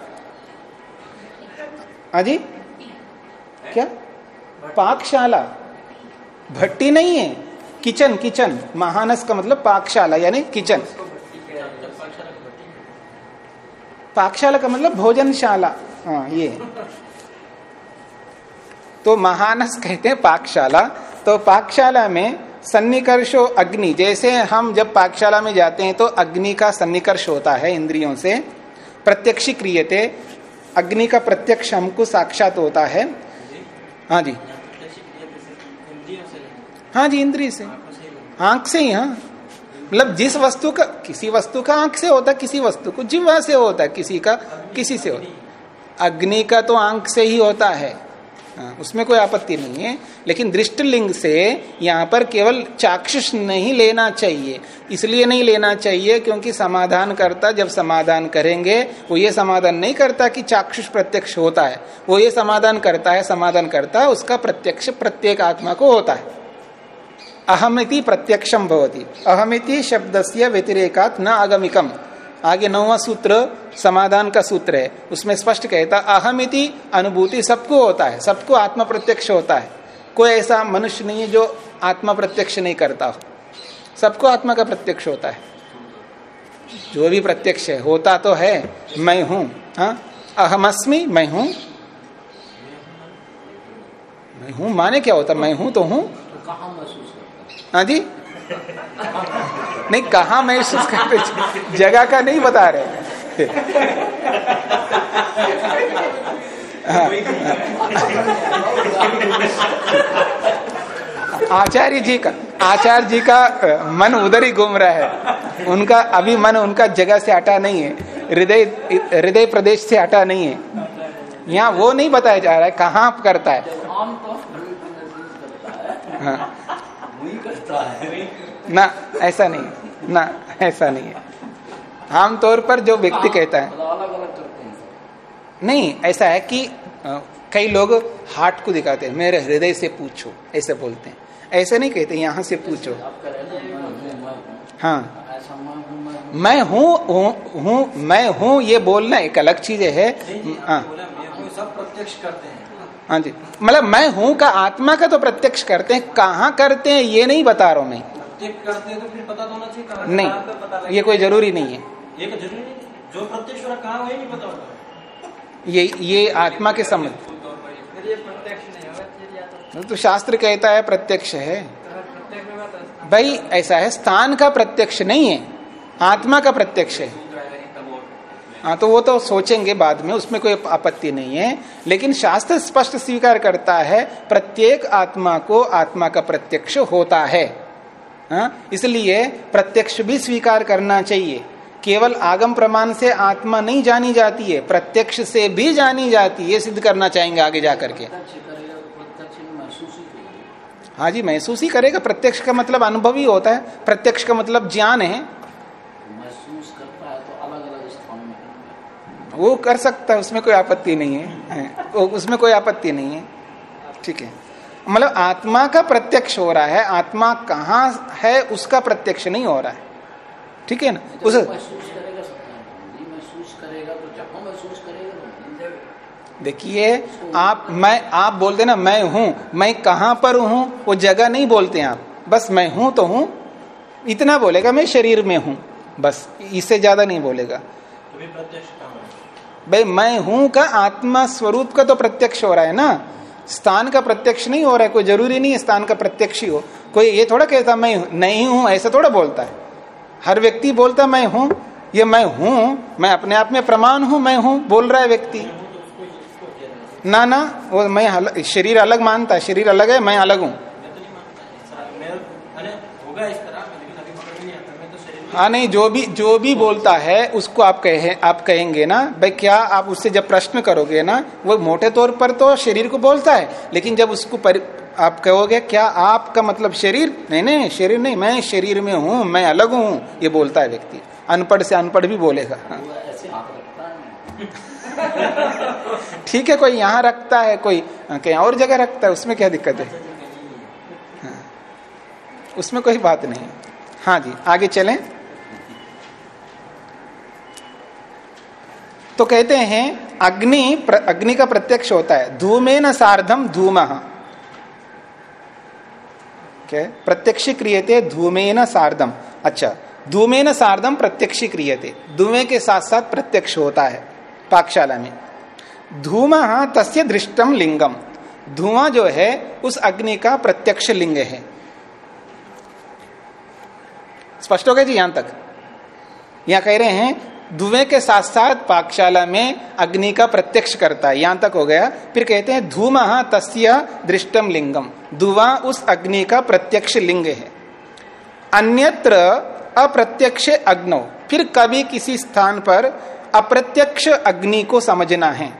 अजी क्या? पाकशाला। भट्टी नहीं है। Kitchen kitchen. महानस का मतलब पाकशाला, यानी किचन। पाकशाला का मतलब भोजनशाला। हाँ ये। तो महानस कहते हैं पाकशाला। तो पाकशाला में सन्निकर्षो अग्नि। जैसे हम जब पाकशाला में जाते हैं तो अग्नि का सन्निकर्ष होता है इंद्रियों से। प्रत्यक्षी क्रियते। अग्नि का प्रत्यक्ष हमको साक्षात होता है। हाँ जी। हाँ जी इंद्रिय से। आँख से ही हाँ। मतलब जिस वस्तु का किसी वस्तु का आँख से होता है किसी वस्तु को जिह्वा से होता है किसी का किसी से होता अग्नि का तो आँख से ही होता है। हाँ, उसमें कोई आपत्ति नहीं है लेकिन दृष्टलिंग से यहाँ पर केवल चाक्षुष नहीं लेना चाहिए। इसलिए नहीं लेना चाहिए क्योंकि समाधान करता जब समाधान करेंगे वो ये समाधान नहीं करता कि चाक्षुष प्रत्यक्ष होता है। वो ये समाधान करता है समाधान करता है उसका प्रत्यक्ष प्रत्येक आत्मा को होता है। अहमिति प्रत्यक्षम भवती। अहमिति शब्द से व्यतिरेकात न आगमिकम। आगे नौवा सूत्र समाधान का सूत्र है उसमें स्पष्ट कहता, अहमिति अनुभूति सबको होता है, सबको आत्मा प्रत्यक्ष होता है। कोई ऐसा मनुष्य नहीं है जो आत्मा प्रत्यक्ष नहीं करता हो। सबको आत्मा का प्रत्यक्ष होता है। जो भी प्रत्यक्ष है, होता तो है, मैं हूँ हाँ? अहमस्मी, मैं हूँ। मैं हूँ माने क्या होता मैं हूँ तो हूँ। तो हाँ जी? नहीं, कहा महसूस करते जगह का नहीं बता रहे। हाँ। आचार्य जी का, आचार्य जी का मन उधर ही घूम रहा है। उनका, अभी मन उनका जगह से हटा नहीं है। हृदय हृदय प्रदेश से हटा नहीं है। यहाँ वो नहीं बताया जा रहा है, कहाँ करता है। है। ना ऐसा नहीं। ना ऐसा नहीं है। आमतौर पर जो व्यक्ति कहता है। करते हैं। नहीं ऐसा है कि कई लोग हार्ट को दिखाते हैं। मेरे हृदय से पूछो ऐसे बोलते हैं। ऐसे नहीं कहते यहाँ से पूछो। हैं मैं हूँ हूँ। मैं हूँ ये बोलना एक अलग चीज़ है। हाँ। बोला मैं सब प्रत्यक्ष करते हैं। हाँ जी। मतलब मैं हूँ का आत्मा का तो प्रत्यक्ष करते हैं। कहाँ करते हैं ये नहीं बता रहा हूँ मैं। करते हैं तो फिर पता तो होना चाहिए नहीं पता ये कोई ज़रूरी नहीं है। ये ज़रूरी नहीं जो प्रत्यक्ष हो रहा वही नहीं पता होता। ये ये आत्मा के संबंध। तो तो शास्त्र कहता है प्रत्यक्ष है। भाई ऐसा है स्थान का प्रत्यक्ष नहीं है आत्मा का प्रत्यक्ष है। हाँ तो वो तो सोचेंगे बाद में उसमें कोई आपत्ति नहीं है। लेकिन शास्त्र स्पष्ट स्वीकार करता है प्रत्येक आत्मा को आत्मा का प्रत्यक्ष होता है। हाँ इसलिए प्रत्यक्ष भी स्वीकार करना चाहिए। केवल आगम प्रमाण से आत्मा नहीं जानी जाती है प्रत्यक्ष से भी जानी जाती है सिद्ध करना चाहेंगे आगे जा करके हाँ जी महसूस ही करेगा। प्रत्यक्ष का मतलब अनुभव ही होता है। प्रत्यक्ष का मतलब ज्ञान है महसूस करता है तो अलग अलग स्थान में होंगे वो कर सकता है उसमें कोई आपत्ति नहीं है वो उसमें कोई आपत्ति नहीं है। ठीक है। मतलब आत्मा का प्रत्यक्ष हो रहा है आत्मा कहाँ है उसका प्रत्यक्ष नहीं हो रहा है। ठीक है ना? उस जब महसूस करेगा सत्ता जी महसूस करेगा तो जहाँ महसूस करेगा तो देखिए आप मैं आप बोलते ना मैं हूँ मैं कहाँ पर हूँ वो जगह नहीं बोलते आप। बस मैं हूँ तो हूँ। इतना बोलेगा मैं शरीर में हूँ। बस इससे ज़्यादा नहीं बोलेगा। तो भी प्रत्यक्ष कहाँ है भाई मैं हूँ का आत्मा स्वरूप का तो प्रत्यक्ष हो रहा है ना? स्थान का प्रत्यक्ष नहीं हो रहा है कोई ज़रूरी नहीं है स्थान का प्रत्यक्ष ही हो। कोई ये थोड़ा कहता मैं नहीं हूँ ऐसा थोड़ा बोलता है। हर व्यक्ति बोलता मैं हूँ। ये मैं हूँ मैं अपने आप में प्रमाण हूँ मैं हूँ बोल रहा है व्यक्ति। ना ना वो मैं अलग, शरीर अलग मानता है शरीर अलग है मैं अलग हूँ। हाँ नहीं जो भी जो भी बोलता है उसको आप कहे आप कहेंगे ना भाई क्या आप उससे जब प्रश्न करोगे ना वो मोटे तौर पर तो शरीर को बोलता है लेकिन जब उसको परि, आप कहोगे क्या आपका मतलब शरीर? नहीं नहीं शरीर नहीं मैं शरीर में हूँ मैं अलग हूँ ये बोलता है व्यक्ति। अनपढ़ से अनपढ़ भी बोलेगा। ठीक है कोई यहाँ रखता है कोई कहीं और जगह रखता है उसमें क्या दिक्कत है? हाँ, उसमें कोई बात नहीं। हाँ जी आगे चलें। तो कहते हैं, अग्नि अग्नि का प्रत्यक्ष होता है। धूमे न सार्धम धूम प्रत्यक्ष क्रियते धूमे न सार्धम अच्छा धूमे न सार्धम प्रत्यक्ष क्रियते। धूमे के साथ साथ प्रत्यक्ष होता है, पाकशाला में। धूम तस्य दृष्टम लिंगम। धुआँ जो है, उस अग्नि का प्रत्यक्ष लिंग है। स्पष्ट हो गया जी यहाँ तक? यहाँ कह रहे हैं धुएँ के साथ साथ पाकशाला में अग्नि का प्रत्यक्ष करता है। यहाँ तक हो गया। फिर कहते हैं, धूम तस्य दृष्टम लिंगम। धुआँ उस अग्नि का प्रत्यक्ष लिंग है। अन्यत्र अप्रत्यक्ष अग्नो। फिर कभी किसी स्थान पर अप्रत्यक्ष अग्नि को समझना है।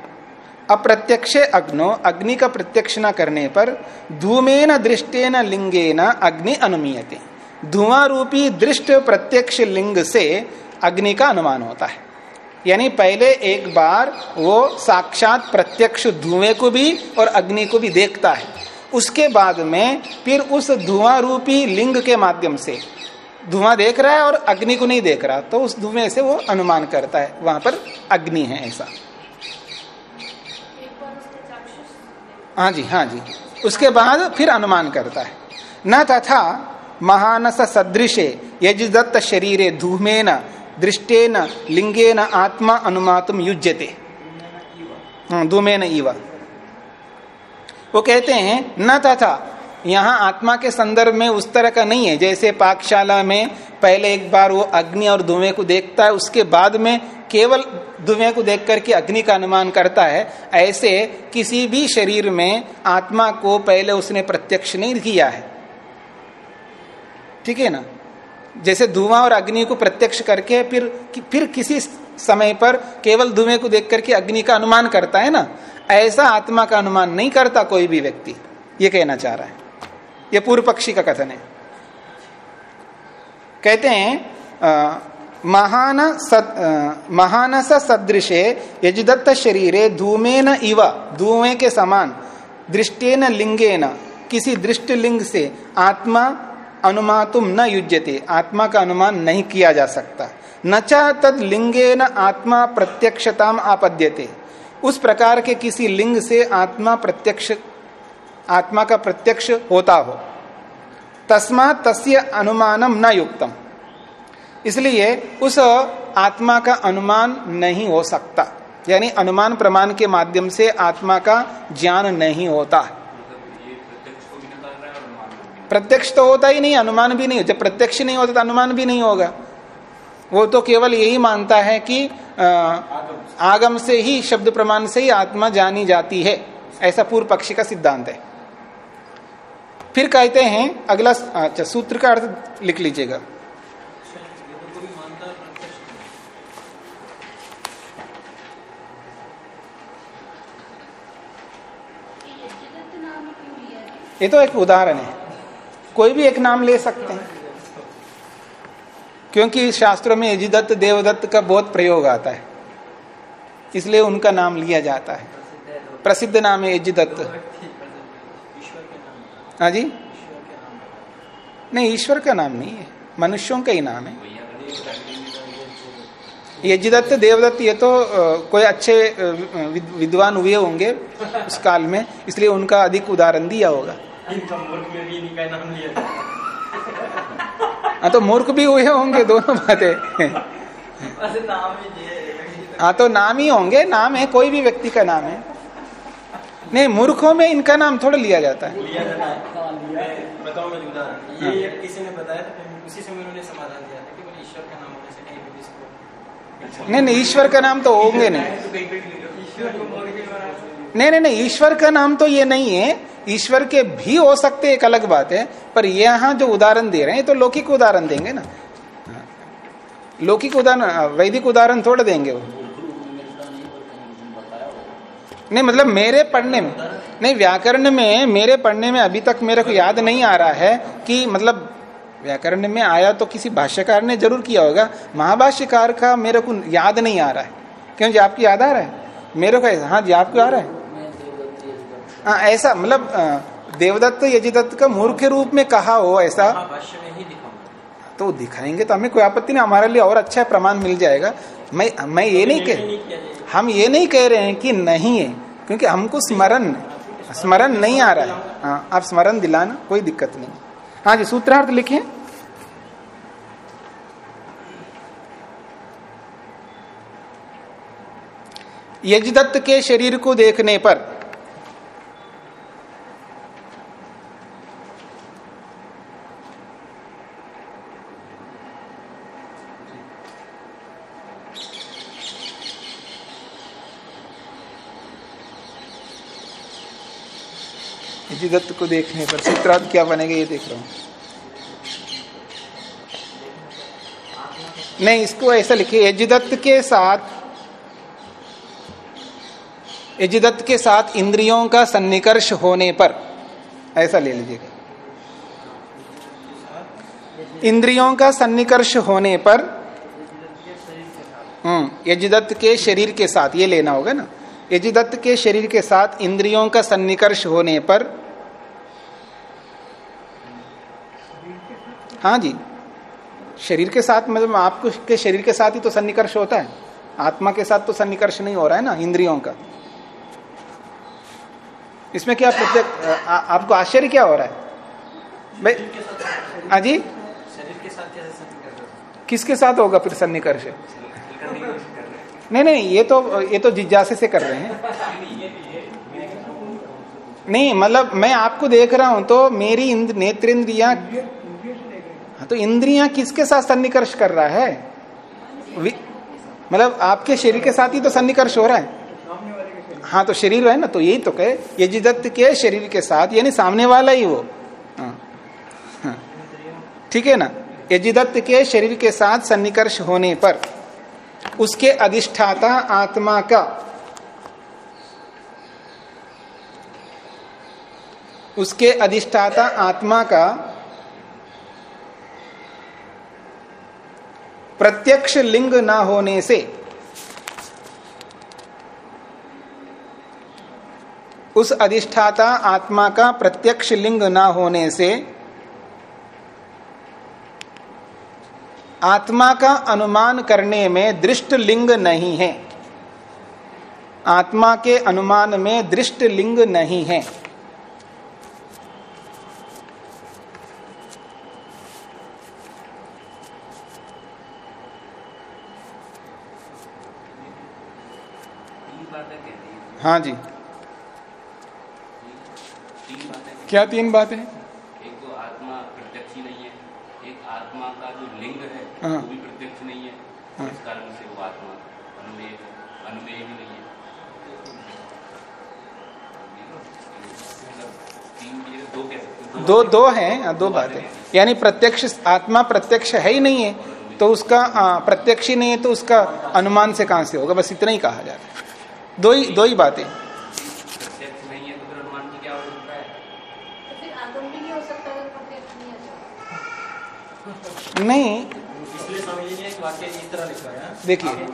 अप्रत्यक्ष अग्नो, अग्नि का प्रत्यक्ष न करने पर धूमेन दृष्टेन लिंगेन अग्नि अनुमीयते। धुआँ रूपी दृष्ट प्रत्यक्ष लिंग से अग्नि का अनुमान होता है। यानी पहले एक बार वो साक्षात प्रत्यक्ष धुएँ को भी और अग्नि को भी देखता है। उसके बाद में फिर उस धुआँ रूपी लिंग के माध्यम से धुआँ देख रहा है और अग्नि को नहीं देख रहा तो उस धुएँ से वो अनुमान करता है, वहाँ पर अग्नि है ऐसा। हाँ जी हाँ जी। उसके बाद फिर अनुमान करता है। न तथा महानस सदृशे यजदत्त शरीरे धूमेन दृष्टेन लिंगेन आत्मा अनुमातुम युज्यते। हाँ, धूमेन इव। वो कहते हैं न तथा यहाँ आत्मा के संदर्भ में उस तरह का नहीं है जैसे पाकशाला में पहले एक बार वो अग्नि और धुएँ को देखता है उसके बाद में केवल धुएँ को देख करके अग्नि का अनुमान करता है ऐसे किसी भी शरीर में आत्मा को पहले उसने प्रत्यक्ष नहीं किया है। ठीक है ना? जैसे धुआँ और अग्नि को प्रत्यक्ष करके फिर कि, फिर किसी समय पर केवल धुएँ को देख करके अग्नि का अनुमान करता है ना? ऐसा आत्मा का अनुमान नहीं करता कोई भी व्यक्ति। ये कहना चाह रहा है। ये पूर्व पक्षी का कथन है। कहते हैं महान सद, महानस सदृशे यजुदत्त शरीरे धूमेन इव धुएँ के समान दृष्टेन लिंगेन किसी दृष्ट लिंग से आत्मा अनुमातुम न युज्यते, आत्मा का अनुमान नहीं किया जा सकता। न चा तद लिंगे न आत्मा प्रत्यक्षताम आपद्यते। उस प्रकार के किसी लिंग से आत्मा प्रत्यक्ष, आत्मा का प्रत्यक्ष होता हो। तस्मा तस्य अनुमानम न युक्तम। इसलिए उस आत्मा का अनुमान नहीं हो सकता। यानी अनुमान प्रमाण के माध्यम से आत्मा का ज्ञान नहीं होता। प्रत्यक्ष तो होता ही नहीं, अनुमान भी नहीं जब प्रत्यक्ष नहीं होता तो अनुमान भी नहीं होगा। वो तो केवल यही मानता है कि आगम से ही, शब्द प्रमाण से ही आत्मा जानी जाती है। ऐसा पूर्व पक्षी का सिद्धांत है। फिर कहते हैं, अगला अच्छा सूत्र का अर्थ लिख लीजिएगा। ये तो एक उदाहरण है। कोई भी एक नाम ले सकते हैं। क्योंकि शास्त्रों में यजिदत्त, देवदत्त का बहुत प्रयोग आता है। इसलिए उनका नाम लिया जाता है। प्रसिद्ध नाम है यजिदत्त। हाँ जी? नहीं, ईश्वर का नाम नहीं है। मनुष्यों का ही नाम है। यजिदत्त, देवदत्त, ये तो कोई अच्छे विद्वान हुए होंगे उस काल में, इसलिए उनका अधिक उदाहरण दिया होगा। हाँ तो मूर्ख भी हुए होंगे दोनों बातें। हाँ तो नाम ही होंगे नाम है कोई भी व्यक्ति का नाम है। नहीं मूर्खों में इनका नाम थोड़ा लिया जाता है। लिया जाता है। मैं उदाहरण ये हाँ। किसी ने बताया था उसी समय उन्होंने समाधान दिया था कि ईश्वर का नाम होने से कहीं भी किसको नहीं नहीं ईश्वर का नाम तो होंगे नहीं। नहीं नहीं नहीं ईश्वर का नाम तो ये नहीं है ईश्वर के भी हो सकते एक अलग बात है, पर यहाँ जो उदाहरण दे रहे हैं तो लौकिक उदाहरण देंगे ना। लौकिक उदाहरण वैदिक उदाहरण थोड़ा देंगे वो। नहीं मतलब मेरे पढ़ने में, नहीं, व्याकरण में, मेरे पढ़ने में अभी तक मेरे को याद नहीं आ रहा है कि मतलब व्याकरण में आया तो किसी भाष्यकार ने ज़रूर किया होगा, महाभाष्यकार का मेरे को याद नहीं आ रहा है। क्यों जी, आपकी याद आ रहा है? मेरे को हाँ जी, आपको आ रहा है। यजदत्त हाँ ऐसा मतलब देवदत्त यजिदत्त का मूर्ख रूप में कहा हो ऐसा। हाँ तो दिखाएँगे तो हमें कोई आपत्ति नहीं हमारे लिए और अच्छा प्रमाण मिल जाएगा। मैं मैं ये नहीं कह नहीं जाएगा। हम ये नहीं कह रहे हैं कि नहीं है क्योंकि हमको स्मरण स्मरण नहीं आ रहा है। हाँ आप स्मरण दिलाना कोई दिक्कत नहीं। हाँ जी सूत्रार्थ लिखे। यजदत्त के शरीर को देखने पर यजदत्त को देखने पर सूत्रार्थ क्या बनेगा ये देख रहा हूँ। नहीं, इसको ऐसा लिखिए, यजदत्त के साथ, यजदत्त के साथ इंद्रियों का सन्निकर्ष होने पर, ऐसा ले लीजिएगा। इंद्रियों का सन्निकर्ष होने पर हम्म यजदत्त के शरीर के साथ, ये लेना होगा ना। यजदत्त के शरीर के साथ इंद्रियों का सन्निकर्ष होने पर हाँ जी। शरीर के साथ मतलब आपको शरीर के साथ ही तो सन्निकर्ष होता है। आत्मा के साथ तो सन्निकर्ष नहीं हो रहा है ना इंद्रियों का। इसमें क्या प्रत्येक आपको आश्चर्य क्या हो रहा है? भाई हाँ जी? किसके साथ होगा फिर सन्निकर्ष? नहीं नहीं ये तो ये तो जिज्ञासे से कर रहे हैं। नहीं मतलब मैं आपको देख रहा हूँ तो मेरी इंद्र, नेत्रेंद्रिया हाँ तो इंद्रियाँ किसके साथ सन्निकर्ष कर रहा है? मतलब आपके शरीर के साथ ही तो सन्निकर्ष हो रहा है। हाँ तो शरीर है ना तो यही तो कहे, यजिदत्त के शरीर के साथ, यानी सामने वाला ही वो। हाँ हाँ। ठीक है ना? यजिदत्त के शरीर के साथ सन्निकर्ष होने पर, उसके अधिष्ठाता आत्मा का, उसके अधिष्ठाता आत्मा का प्रत्यक्ष लिंग ना होने से उस अधिष्ठाता आत्मा का प्रत्यक्ष लिंग ना होने से आत्मा का अनुमान करने में दृष्ट लिंग नहीं है। आत्मा के अनुमान में दृष्ट लिंग नहीं है। है हाँ जी तीन क्या तीन बातें एक तो आत्मा प्रत्यक्ष नहीं है एक आत्मा का जो लिंग है हाँ। वो भी प्रत्यक्ष नहीं है हाँ। इस कारण से वो आत्मा अनुमेय अनुमेय भी नहीं है दो हो। दो दो हैं हाँ, दो बातें यानी प्रत्यक्ष आत्मा प्रत्यक्ष है ही नहीं है तो उसका प्रत्यक्ष ही नहीं है तो उसका अनुमान से कहाँ से होगा बस इतना ही कहा जा रहा है दो ही दो ही बातें। नहीं है तो है तो फिर आगम भी नहीं सकता अगर प्रत्यक्ष नहीं तो। नहीं। इसलिए स्वामी जी ने एक वाक्य इस तरह लिखा है। देखिए। है तो है।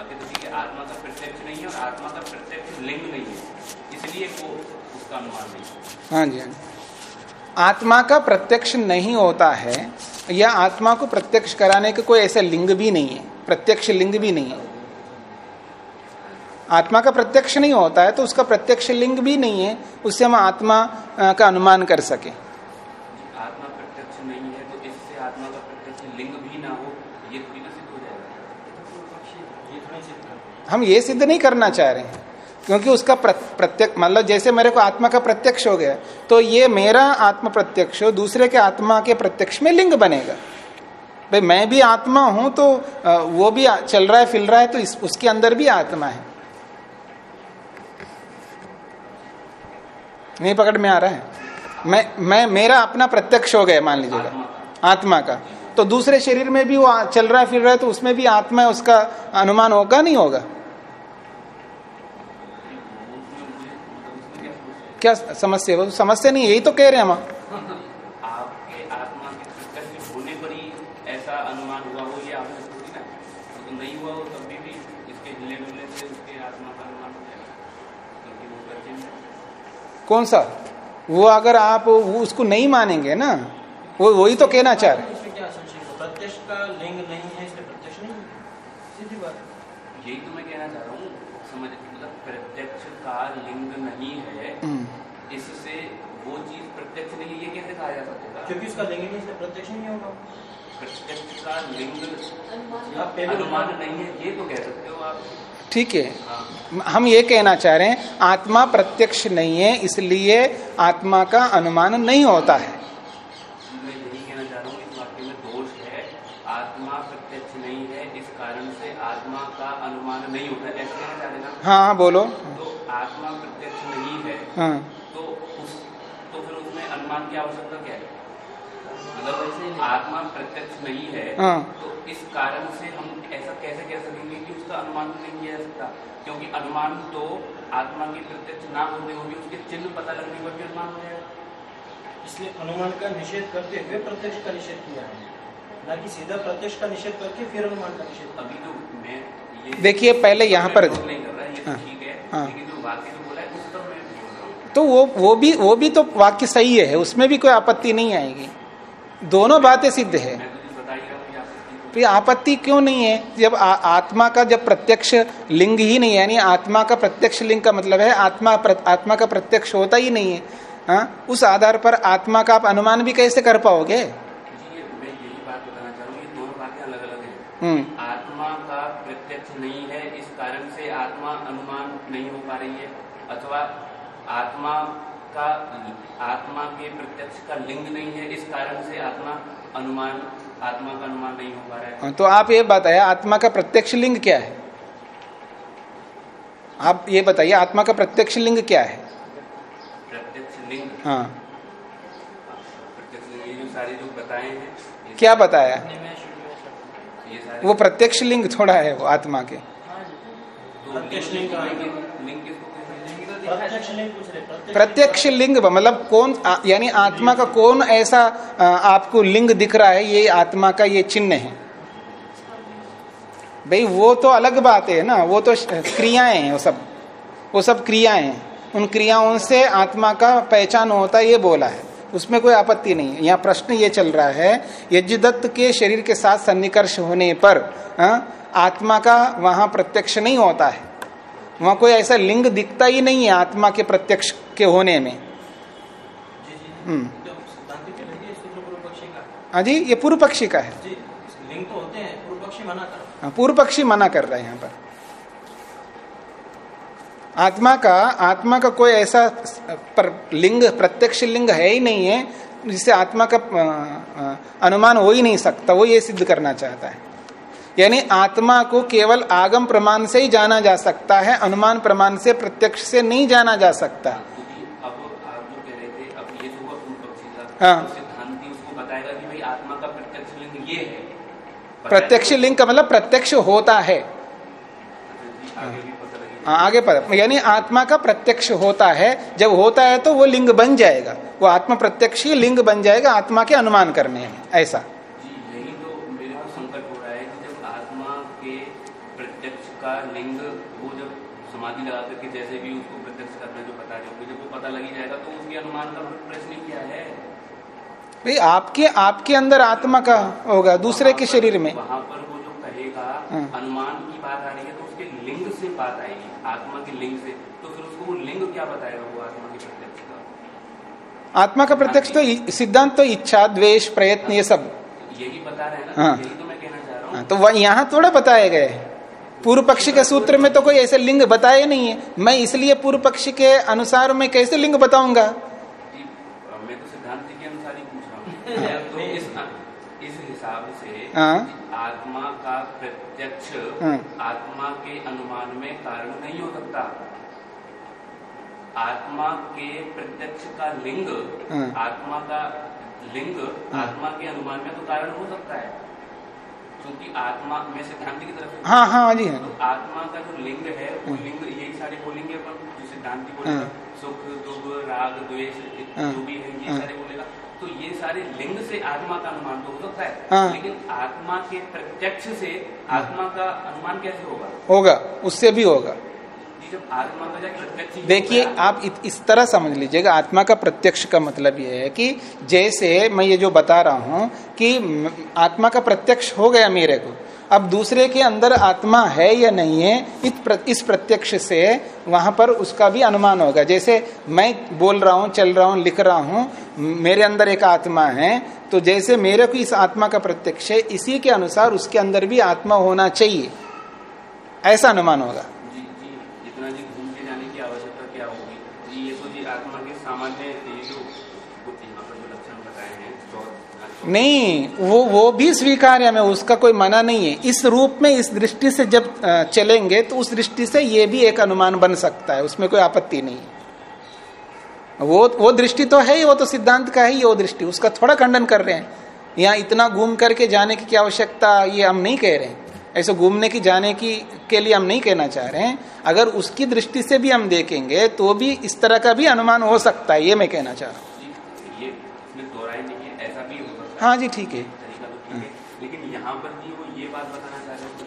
तो ठीक है आत्मा का प्रत्यक्ष नहीं है और आत्मा का प्रत्यक्ष लिंग नहीं है। इसलिए वो उसका अनुमान नहीं हाँ जी हाँ जी। आत्मा का प्रत्यक्ष नहीं होता है या आत्मा को प्रत्यक्ष कराने का कोई ऐसा लिंग भी नहीं है। प्रत्यक्ष लिंग भी नहीं है। आत्मा का प्रत्यक्ष नहीं होता है तो उसका प्रत्यक्ष लिंग भी नहीं है उससे हम आत्मा का अनुमान कर सके। आत्मा प्रत्यक्ष नहीं है तो इससे आत्मा का प्रत्यक्ष लिंग भी ना हो ये थोड़ी ना सिद्ध हो जाएगा। हम ये सिद्ध नहीं करना चाह रहे हैं क्योंकि उसका प्रत्यक्ष मतलब जैसे मेरे को आत्मा का प्रत्यक्ष हो गया तो ये मेरा आत्म प्रत्यक्ष दूसरे के आत्मा के प्रत्यक्ष में लिंग बनेगा। भाई मैं भी आत्मा हूँ तो वो भी चल रहा है फिल रहा है तो इस, उसके अंदर भी आत्मा है। नहीं पकड़ में आ रहा है। मैं मैं मेरा अपना प्रत्यक्ष हो गया मान लीजिएगा। आत्मा का। तो दूसरे शरीर में भी वो चल रहा है फिर रहा है तो उसमें भी आत्मा है उसका अनुमान होगा नहीं होगा? क्या समस्या है? वो समस्या नहीं यही तो कह रहे हैं हम आपके आत्मा के प्रत्यक्ष होने पर ही ऐसा अनुमान हुआ हो ये आपने थोड़ी ना तो नहीं हुआ हो तब कौन सा? वो अगर आप वो उसको नहीं मानेंगे ना वो वही तो कहना चाह रहे इसमें क्या संशय? प्रत्यक्ष का लिंग नहीं इसलिए प्रत्यक्ष नहीं सीधी बात। यही तो मैं कहना चाह रहा हूँ समझ मतलब प्रत्यक्ष का लिंग नहीं है हम्म। इससे वो चीज़ प्रत्यक्ष नहीं ये कैसे कहा जा सकता क्योंकि उसका लिंग नहीं है प्रत्यक्ष नहीं होगा। प्रत्यक्ष का लिंग अनुमान नहीं है ये तो कह सकते हो आप। ठीक है? हम ये कहना चाह रहे हैं आत्मा प्रत्यक्ष नहीं है इसलिए आत्मा का अनुमान नहीं होता है। मैं यही कहना चाह रहा हूँ इस वाक्य में दोष है। आत्मा प्रत्यक्ष नहीं है इस कारण से आत्मा का अनुमान नहीं होता है। ऐसे कहना चाह रहे ना? हाँ हाँ बोलो। तो आत्मा प्रत्यक्ष नहीं है हाँ। तो उस तो फिर उसमें अनुमान की आवश्यकता क्या है? मतलब आत्मा प्रत्यक्ष नहीं है हाँ। तो इस कारण से हम ऐसा कैसे कह सकेंगे कि उसका अनुमान नहीं किया जा सकता क्योंकि अनुमान तो आत्मा की प्रत्यक्ष ना होने होगी उसके चिन्ह पता लगने पर भी अनुमान हो जाएगा। इसलिए अनुमान का निषेध करते हुए प्रत्यक्ष का निषेध किया है। ना कि सीधा प्रत्यक्ष का निषेध करके फिर अनुमान का निषेध अभी तो मैं देखिए, पहले यहाँ पर- मैं नहीं कर रहा ये तो हाँ, हूँ तो वो वो भी वो भी तो वाक्य सही है उसमें भी कोई आपत्ति नहीं आएगी। दोनों बातें सिद्ध है मैं तो जो बता ही रहा हूँ कि आपको तो ये आपत्ति क्यों नहीं है? जब आ, आत्मा का जब प्रत्यक्ष लिंग ही नहीं है यानी आत्मा का प्रत्यक्ष लिंग का मतलब है आत्मा प्र, आत्मा का प्रत्यक्ष होता ही नहीं है। हाँ? उस आधार पर आत्मा का आप अनुमान भी कैसे कर पाओगे? मैं यही बात बताना चाह रहा ये दोनों बातें अलग अलग हम्म। आत्मा का प्रत्यक्ष नहीं है इस कारण से आत्मा अनुमान नहीं हो पा रही है। अथवा आत्मा का आत्मा के प्रत्यक्ष का लिंग नहीं है इस कारण से आत्मा अनुमान आत्मा का अनुमान नहीं हो पा रहा है। हाँ, तो आप ये बताया आत्मा का प्रत्यक्ष लिंग क्या है? आप ये बताइए आत्मा का प्रत्यक्ष लिंग क्या है? प्रत्यक्ष लिंग? हाँ। प्रत्यक्ष लिंग जो सारे जो बताए हैं क्या बताया? वो प्रत्यक्ष लिंग थोड़ा है वो आत्मा के। तो प्रत्यक्ष लिंग का- लिंग लिंग किसको कहते हैं प्रत्यक्ष लिंग मतलब कौन यानी आत्मा का कौन ऐसा आपको लिंग दिख रहा है ये आत्मा का ये चिन्ह है? भाई वो तो अलग बात है ना वो तो क्रियाएँ हैं वो सब। वो सब क्रियाएँ हैं। उन क्रियाओं से आत्मा का पहचान होता है ये बोला है। उसमें कोई आपत्ति नहीं है। यहाँ प्रश्न ये चल रहा है यज्ञदत्त के शरीर के साथ सन्निकर्ष होने पर आ, आत्मा का वहाँ प्रत्यक्ष नहीं होता है। वहाँ कोई ऐसा लिंग दिखता ही नहीं है आत्मा के प्रत्यक्ष के होने में। हम्म। तो हाँ जी ये पूर्व पक्षी का है। लिंग तो होते हैं पूर्व पक्षी मना कर हाँ, पूर्व पक्षी मना कर रहा है यहाँ पर। आत्मा का आत्मा का कोई ऐसा पर लिंग प्रत्यक्ष लिंग है ही नहीं है जिससे आत्मा का अनुमान हो ही नहीं सकता वो ये सिद्ध करना चाहता है। यानी आत्मा को केवल आगम प्रमाण से ही जाना जा सकता है अनुमान प्रमाण से प्रत्यक्ष से नहीं जाना जा सकता। हाँ। प्रत्यक्ष लिंग का मतलब प्रत्यक्ष होता है। हाँ, आगे पर यानी आत्मा का प्रत्यक्ष होता है जब होता है तो वो लिंग बन जाएगा। वो आत्मा प्रत्यक्ष ही लिंग बन जाएगा आत्मा के अनुमान करने में ऐसा जी यही तो मेरे को संकट हो रहा है कि जब आत्मा के प्रत्यक्ष का लिंग वो जब समाधि लगा करके जैसे भी उसको प्रत्यक्ष करना जो बता रहे जब वो पता लगी जाएगा तो उसके अनुमान का प्रश्न क्या है? भाई आपके आपके अंदर आत्मा का होगा दूसरे के शरीर में। वहाँ पर वो जो कहेगा हाँ। अनुमान की बात आ रही है तो उसके लिंग से बात आएगी आत्मा के लिंग से। तो फिर उसको वो लिंग क्या बताएगा वो आत्मा के प्रत्यक्ष का? आत्मा का प्रत्यक्ष तो सिद्धांत तो इच्छा द्वेष प्रयत्न ये सब। यही बता रहे हैं ना? हाँ। यही तो मैं कहना चाह रहा हाँ, हूँ तो वह यहाँ थोड़ा बताए गए। पूर्व पक्षी के सूत्र में तो कोई ऐसे लिंग बताए नहीं है मैं इसलिए पूर्व पक्षी के अनुसार मैं कैसे लिंग बताऊँगा जी, मैं तो सिद्धांत के अनुसार ही पूछ रहा हूँ तो इस इस हिसाब से हाँ। आत्मा का प्रत्यक्ष हाँ। आत्मा के अनुमान में कारण नहीं हो सकता आत्मा के प्रत्यक्ष का लिंग हाँ। आत्मा का लिंग हाँ। आत्मा के अनुमान में तो कारण हो सकता है क्योंकि आत्मा में सिद्धांत की तरफ़ हाँ हाँ जी हाँ तो आत्मा का जो लिंग है वो लिंग यही सारे बोलेंगे अपन जो सिद्धांत बोलेगा हाँ। सुख दुख राग द्वेष हाँ। जो भी है ये हाँ। सारे बोलेगा तो ये सारे लिंग से आत्मा का अनुमान तो हो सकता है हाँ। लेकिन आत्मा के प्रत्यक्ष से आत्मा का अनुमान कैसे होगा होगा उससे भी होगा देखिए आप इत, इस तरह समझ लीजिएगा आत्मा का प्रत्यक्ष का मतलब यह है कि जैसे मैं ये जो बता रहा हूँ कि आत्मा का प्रत्यक्ष हो गया मेरे को अब दूसरे के अंदर आत्मा है या नहीं है प्र, इस प्रत्यक्ष से वहाँ पर उसका भी अनुमान होगा। जैसे मैं बोल रहा हूँ चल रहा हूँ लिख रहा हूँ मेरे अंदर एक आत्मा है तो जैसे मेरे को इस आत्मा का प्रत्यक्ष है इसी के अनुसार उसके अंदर भी आत्मा होना चाहिए। ऐसा अनुमान होगा जी जी जितना जी घूम के जाने की आवश्यकता क्या होगी जी ये तो जी आत्मा के सामान्य ये जो यहाँ पर जो लक्षण बताए हैं चौ- नहीं, वो वो भी स्वीकार्य में उसका कोई मना नहीं है। इस रूप में, इस दृष्टि से जब चलेंगे तो उस दृष्टि से ये भी एक अनुमान बन सकता है, उसमें कोई आपत्ति नहीं है। वो वो दृष्टि तो है ही, वो तो सिद्धांत का है ही वो दृष्टि, उसका थोड़ा खंडन कर रहे हैं। यहाँ इतना घूम करके जाने की क्या आवश्यकता, ये हम नहीं कह रहे हैं। ऐसे घूमने की, जाने की, के लिए हम नहीं कहना चाह रहे हैं। अगर उसकी दृष्टि से भी हम देखेंगे तो भी इस तरह का भी अनुमान हो सकता है, ये मैं कहना चाह रहा हूँ जी ये इसमें दोहराई नहीं है ऐसा भी हो हाँ जी ठीक है। तो ठीक है लेकिन यहाँ पर भी वो ये बात बताना चाह रहे हैं तो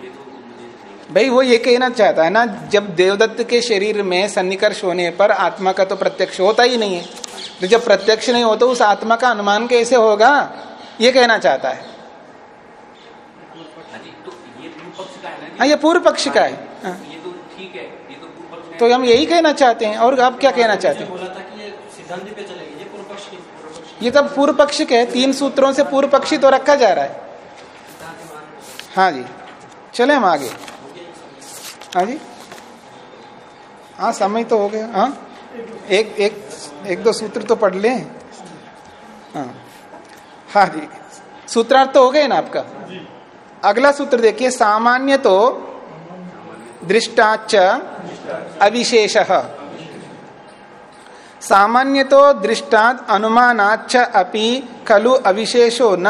तो भाई वो ये कहना चाहता है ना जब देवदत्त के शरीर में सन्निकर्ष होने पर आत्मा का तो प्रत्यक्ष होता ही नहीं है। तो जब प्रत्यक्ष नहीं होता उस आत्मा का अनुमान कैसे होगा? ये कहना चाहता है। हाँ तो ये पूर्व पक्ष का है? हाँ ये है। हाँ, तो ठीक है ये तो पूर्व पक्ष है। तो हम यही कहना चाहते हैं और आप क्या कहना चाहते हैं? ये तब पूर्व पक्ष के तीन सूत्रों से पूर्व पक्षी तो रखा जा रहा है। हाँ जी। चले हम आगे। हाँ जी। हाँ समय तो हो गया। हाँ। एक एक एक दो सूत्र तो पढ़ ले। हाँ। हाँ जी। सूत्रार्थ तो हो गए ना आपका? अगला सूत्र देखिए। सामान्य तो दृष्टाच अविशेष। सामान्य तो दृष्टात अनुमानाच अपि खलु अविशेषो न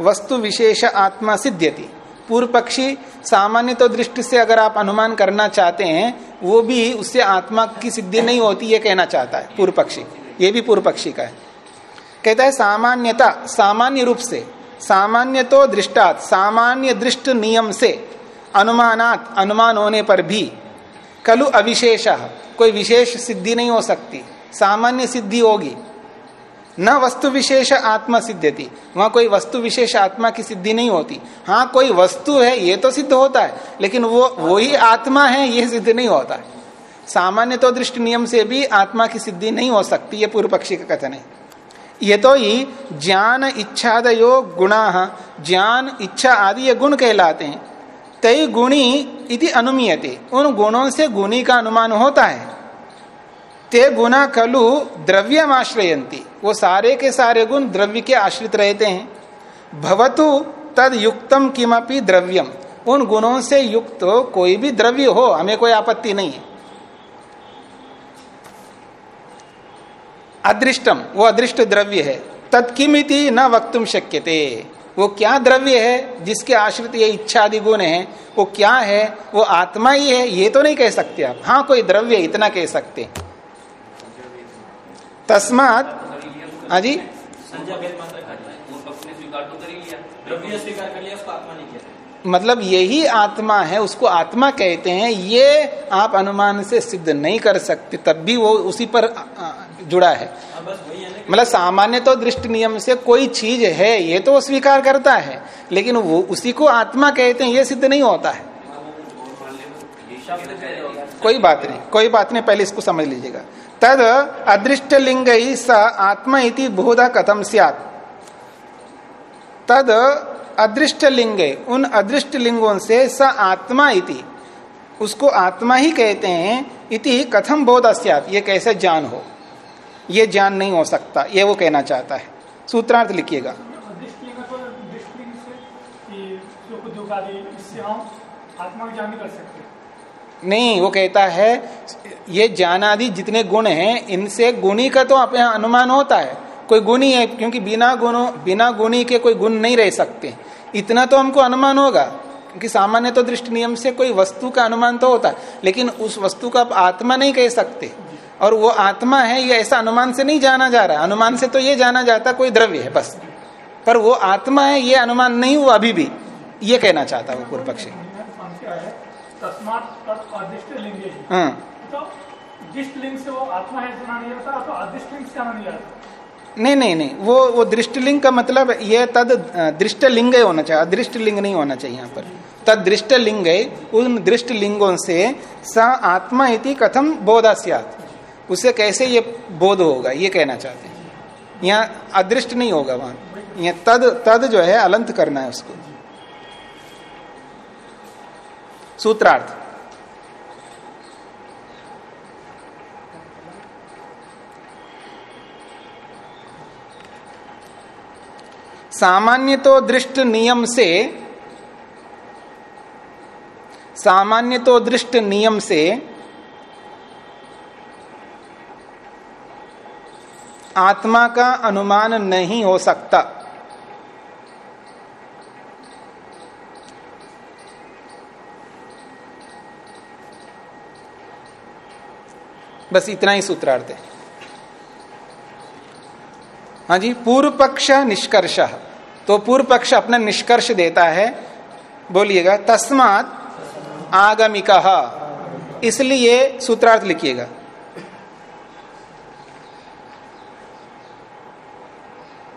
वस्तु विशेष आत्मा सिद्ध्यति। पूर्व पक्षी सामान्य तो दृष्टि से अगर आप अनुमान करना चाहते हैं, वो भी उससे आत्मा की सिद्धि नहीं होती, ये कहना चाहता है पूर्व पक्षी ये भी पूर्व पक्षी का है। कहता है सामान्यता, सामान्य रूप से सामान्य तो दृष्टात, सामान्य दृष्ट नियम से अनुमानात, अनुमान होने पर भी कलु अविशेष, कोई विशेष सिद्धि नहीं हो सकती। सामान्य सिद्धि होगी। न वस्तु विशेष आत्मा सिद्धति वहाँ कोई वस्तु विशेष आत्मा की सिद्धि नहीं होती। हाँ कोई वस्तु है, ये तो सिद्ध होता है, लेकिन वो वही आत्मा है, ये सिद्ध नहीं होता है। सामान्य तो दृष्टि नियम से भी आत्मा की सिद्धि नहीं हो सकती, ये पूर्व पक्षी का कथन है। ये तो ही ज्ञान इच्छादयो गुणा, ज्ञान इच्छा आदि ये गुण कहलाते हैं। तय गुणी इति अनुमीयते। उन गुणों से गुणी का अनुमान होता है। ते गुना खलु द्रव्यम आश्रयंती वो सारे के सारे गुण द्रव्य के आश्रित रहते हैं। भवतु तद युक्तम किमपि द्रव्यम। उन गुणों से युक्त कोई भी द्रव्य हो, हमें कोई आपत्ति नहीं है। अदृष्टम, वो अदृष्ट द्रव्य है। तत्किमिति न वक्तुम शक्यते। वो क्या द्रव्य है, जिसके आश्रित ये इच्छा आदि गुण है, वो क्या है, वो आत्मा ही है, ये तो नहीं कह सकते आप। हाँ कोई द्रव्य इतना कह सकते तस्मात हाँ जी संजय भेद मात्र कर पूर्व पक्ष ने स्वीकार तो कर ही लिया। द्रव्य स्वीकार कर लिया उसको आत्मा नहीं कहते। मतलब यही आत्मा है उसको आत्मा कहते हैं ये आप अनुमान से सिद्ध नहीं कर सकते तब भी वो उसी पर जुड़ा है। हाँ है मतलब सामान्य तो दृष्टि नियम से कोई चीज़ है ये तो वो स्वीकार करता है लेकिन वो उसी को आत्मा कहते हैं ये सिद्ध नहीं होता है। से होगा कोई बात नहीं कोई बात नहीं पहले इसको समझ लीजिएगा। तद अदृष्ट लिंग ही स आत्मा इति बहुधा कथम सियात? तद अदृष्ट लिंग उन अदृष्ट लिंगों से स आत्मा इति। उसको आत्मा ही कहते हैं इति कथम बोध अस्यात ये कैसे ज्ञान हो? ये ज्ञान नहीं हो सकता ये वो कहना चाहता है। सूत्रार्थ लिखिएगा। का तो नहीं वो कहता है ये ज्ञान आदि जितने गुण हैं इनसे गुणी का तो अपने अनुमान होता है। कोई गुणी है क्योंकि बिना गुणों बिना गुणी के कोई गुण नहीं रह सकते। इतना तो हमको अनुमान होगा क्योंकि सामान्य तो दृष्टि नियम से कोई वस्तु का अनुमान तो होता है लेकिन उस वस्तु का आप आत्मा नहीं कह सकते। और वो आत्मा है ये ऐसा अनुमान से नहीं जाना जा रहा। अनुमान से तो ये जाना जाता कोई द्रव्य है बस। पर वो आत्मा है ये अनुमान नहीं हुआ अभी भी। ये कहना चाहता है वो पूर्व पक्षी। है। नहीं नहीं नहीं वो वो दृष्टलिंग का मतलब ये तद दृष्ट लिंग होना चाहिए अदृष्ट लिंग नहीं होना चाहिए यहाँ पर। तद दृष्ट लिंग उन दृष्ट लिंगों से स आत्मा इति कथम बोधास्यात उसे कैसे ये बोध होगा, ये कहना चाहते हैं। यहाँ अदृष्ट नहीं होगा वहाँ। यहाँ तद तद जो है अलंत करना है उसको। सूत्रार्थ। सामान्य तो दृष्ट नियम से, सामान्य तो दृष्ट नियम से, आत्मा का अनुमान नहीं हो सकता। बस इतना ही सूत्रार्थ है। हाँ जी पूर्व पक्ष निष्कर्ष। तो पूर्व पक्ष अपना निष्कर्ष देता है, बोलिएगा, तस्मात आगमिक। इसलिए सूत्रार्थ लिखिएगा।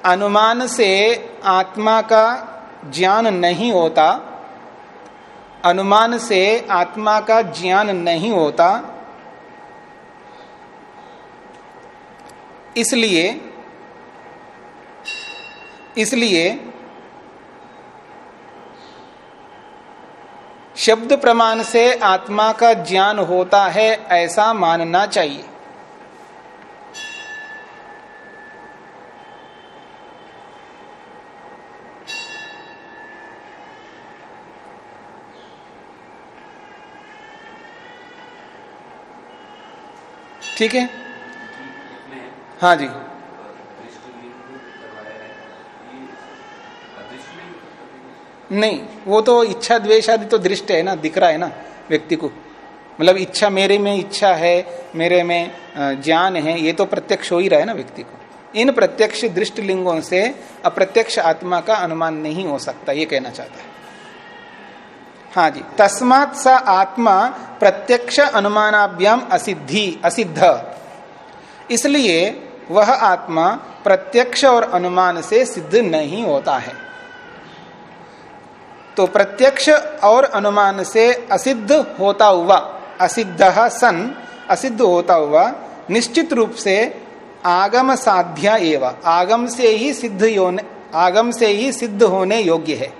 अनुमान से आत्मा का ज्ञान नहीं होता, अनुमान से आत्मा का ज्ञान नहीं होता, इसलिए इसलिए शब्द प्रमाण से आत्मा का ज्ञान होता है ऐसा मानना चाहिए। ठीक है? हाँ जी। नहीं, वो तो इच्छा द्वेष आदि तो दृष्ट है ना, दिख रहा है ना व्यक्ति को। मतलब इच्छा मेरे में इच्छा है, मेरे में ज्ञान है, ये तो प्रत्यक्ष हो ही रहा है ना व्यक्ति को। इन प्रत्यक्ष दृष्ट लिंगों से अप्रत्यक्ष आत्मा का अनुमान नहीं हो सकता, ये कहना चाहता है। हाँ जी, तस्मात स आत्मा प्रत्यक्ष अनुमानाभ्याम असिद्धि, असिद्ध। इसलिए वह आत्मा प्रत्यक्ष और अनुमान से सिद्ध नहीं होता है। तो प्रत्यक्ष और अनुमान से असिद्ध होता हुआ, असिद्ध सन, असिद्ध होता हुआ, निश्चित रूप से आगम साध्या एवं, आगम से ही सिद्ध आगम से ही सिद्ध होने योग्य है।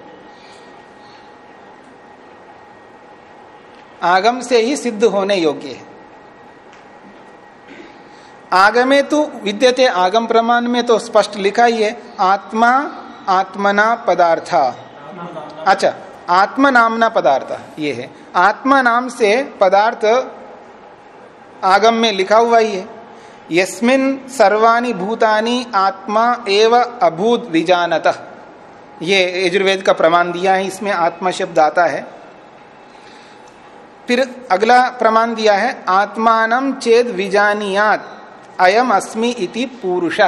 आगम से ही सिद्ध होने योग्य है। आगमे तो विद्यते आगम प्रमाण में तो स्पष्ट लिखा ही है, आत्मा, आत्मना पदार्था। अच्छा आत्मा नामना पदार्थ, ये है। आत्मा नाम से पदार्थ आगम में लिखा हुआ ही है। यस्मिन सर्वाणी भूतानी आत्मा एव अभूत विजानत। ये यजुर्वेद का प्रमाण दिया है, इसमें आत्मा शब्द आता है। फिर अगला प्रमाण दिया है, आत्मान चेद विजानियात, अयम अस्मि इति पुरुष।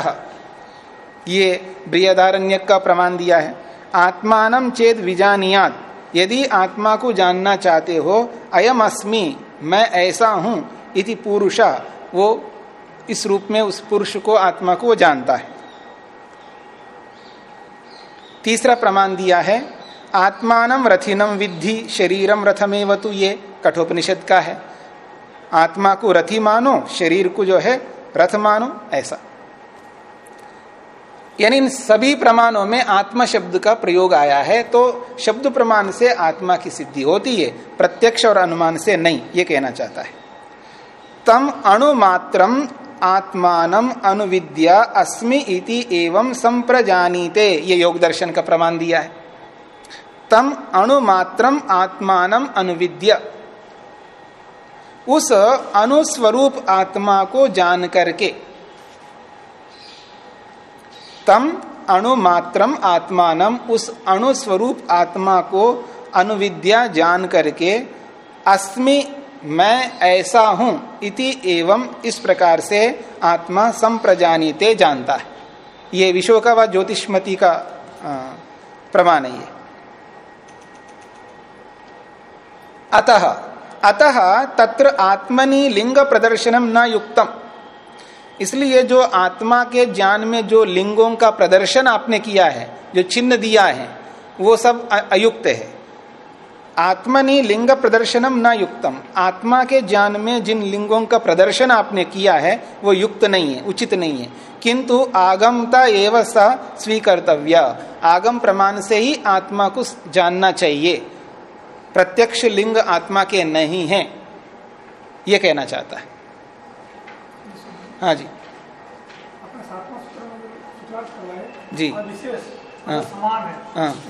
ये बृहदारण्य का प्रमाण दिया है। आत्मान चेत विजानियात। यदि आत्मा को जानना चाहते हो अयम अस्मि मैं ऐसा हूँ इति पुरुषा, वो इस रूप में उस पुरुष को, आत्मा को जानता है। तीसरा प्रमाण दिया है, आत्मान रथिनम विद्धि शरीरम रथमेव तु ये, कठोपनिषद का है। आत्मा को रथी मानो, शरीर को जो है, रथ मानो, ऐसा। यानी इन सभी प्रमाणों में आत्मा शब्द का प्रयोग आया है तो शब्द प्रमाण से आत्मा की सिद्धि होती है, प्रत्यक्ष और अनुमान से नहीं, ये कहना चाहता है। तम अणुमात्रम आत्मान अनुविद्या अस्मि इति एवं संप्रजानीते, ये योग दर्शन का प्रमाण दिया है। तम अणुमात्रम आत्मान अनुविद्या, उस अनुस्वरूप आत्मा को जान करके तम अणुमात्रम आत्मान उस अणुस्वरूप आत्मा को अनुविद्या जान करके अस्मि मैं ऐसा हूँ इति एवं इस प्रकार से आत्मा संप्रजानीते जानता है। ये विश्व का व ज्योतिषमती का प्रमाण है अतः अतः तत्र आत्मनि लिंग प्रदर्शनम न युक्तम। इसलिए जो आत्मा के ज्ञान में जो लिंगों का प्रदर्शन आपने किया है, जो चिन्ह दिया है, वो सब अयुक्त है। आत्मनि लिंग प्रदर्शनम न युक्तम। आत्मा के ज्ञान में जिन लिंगों का प्रदर्शन आपने किया है, वो युक्त नहीं है, उचित नहीं है। किंतु आगमता एवं स स्वीकर्तव्य। आगम प्रमाण से ही आत्मा को जानना चाहिए। प्रत्यक्ष लिंग आत्मा के नहीं है, ये कहना चाहता है। हाँ जी। अपने सातवां सूत्र में जो। हाँ। मतलब है। हाँ।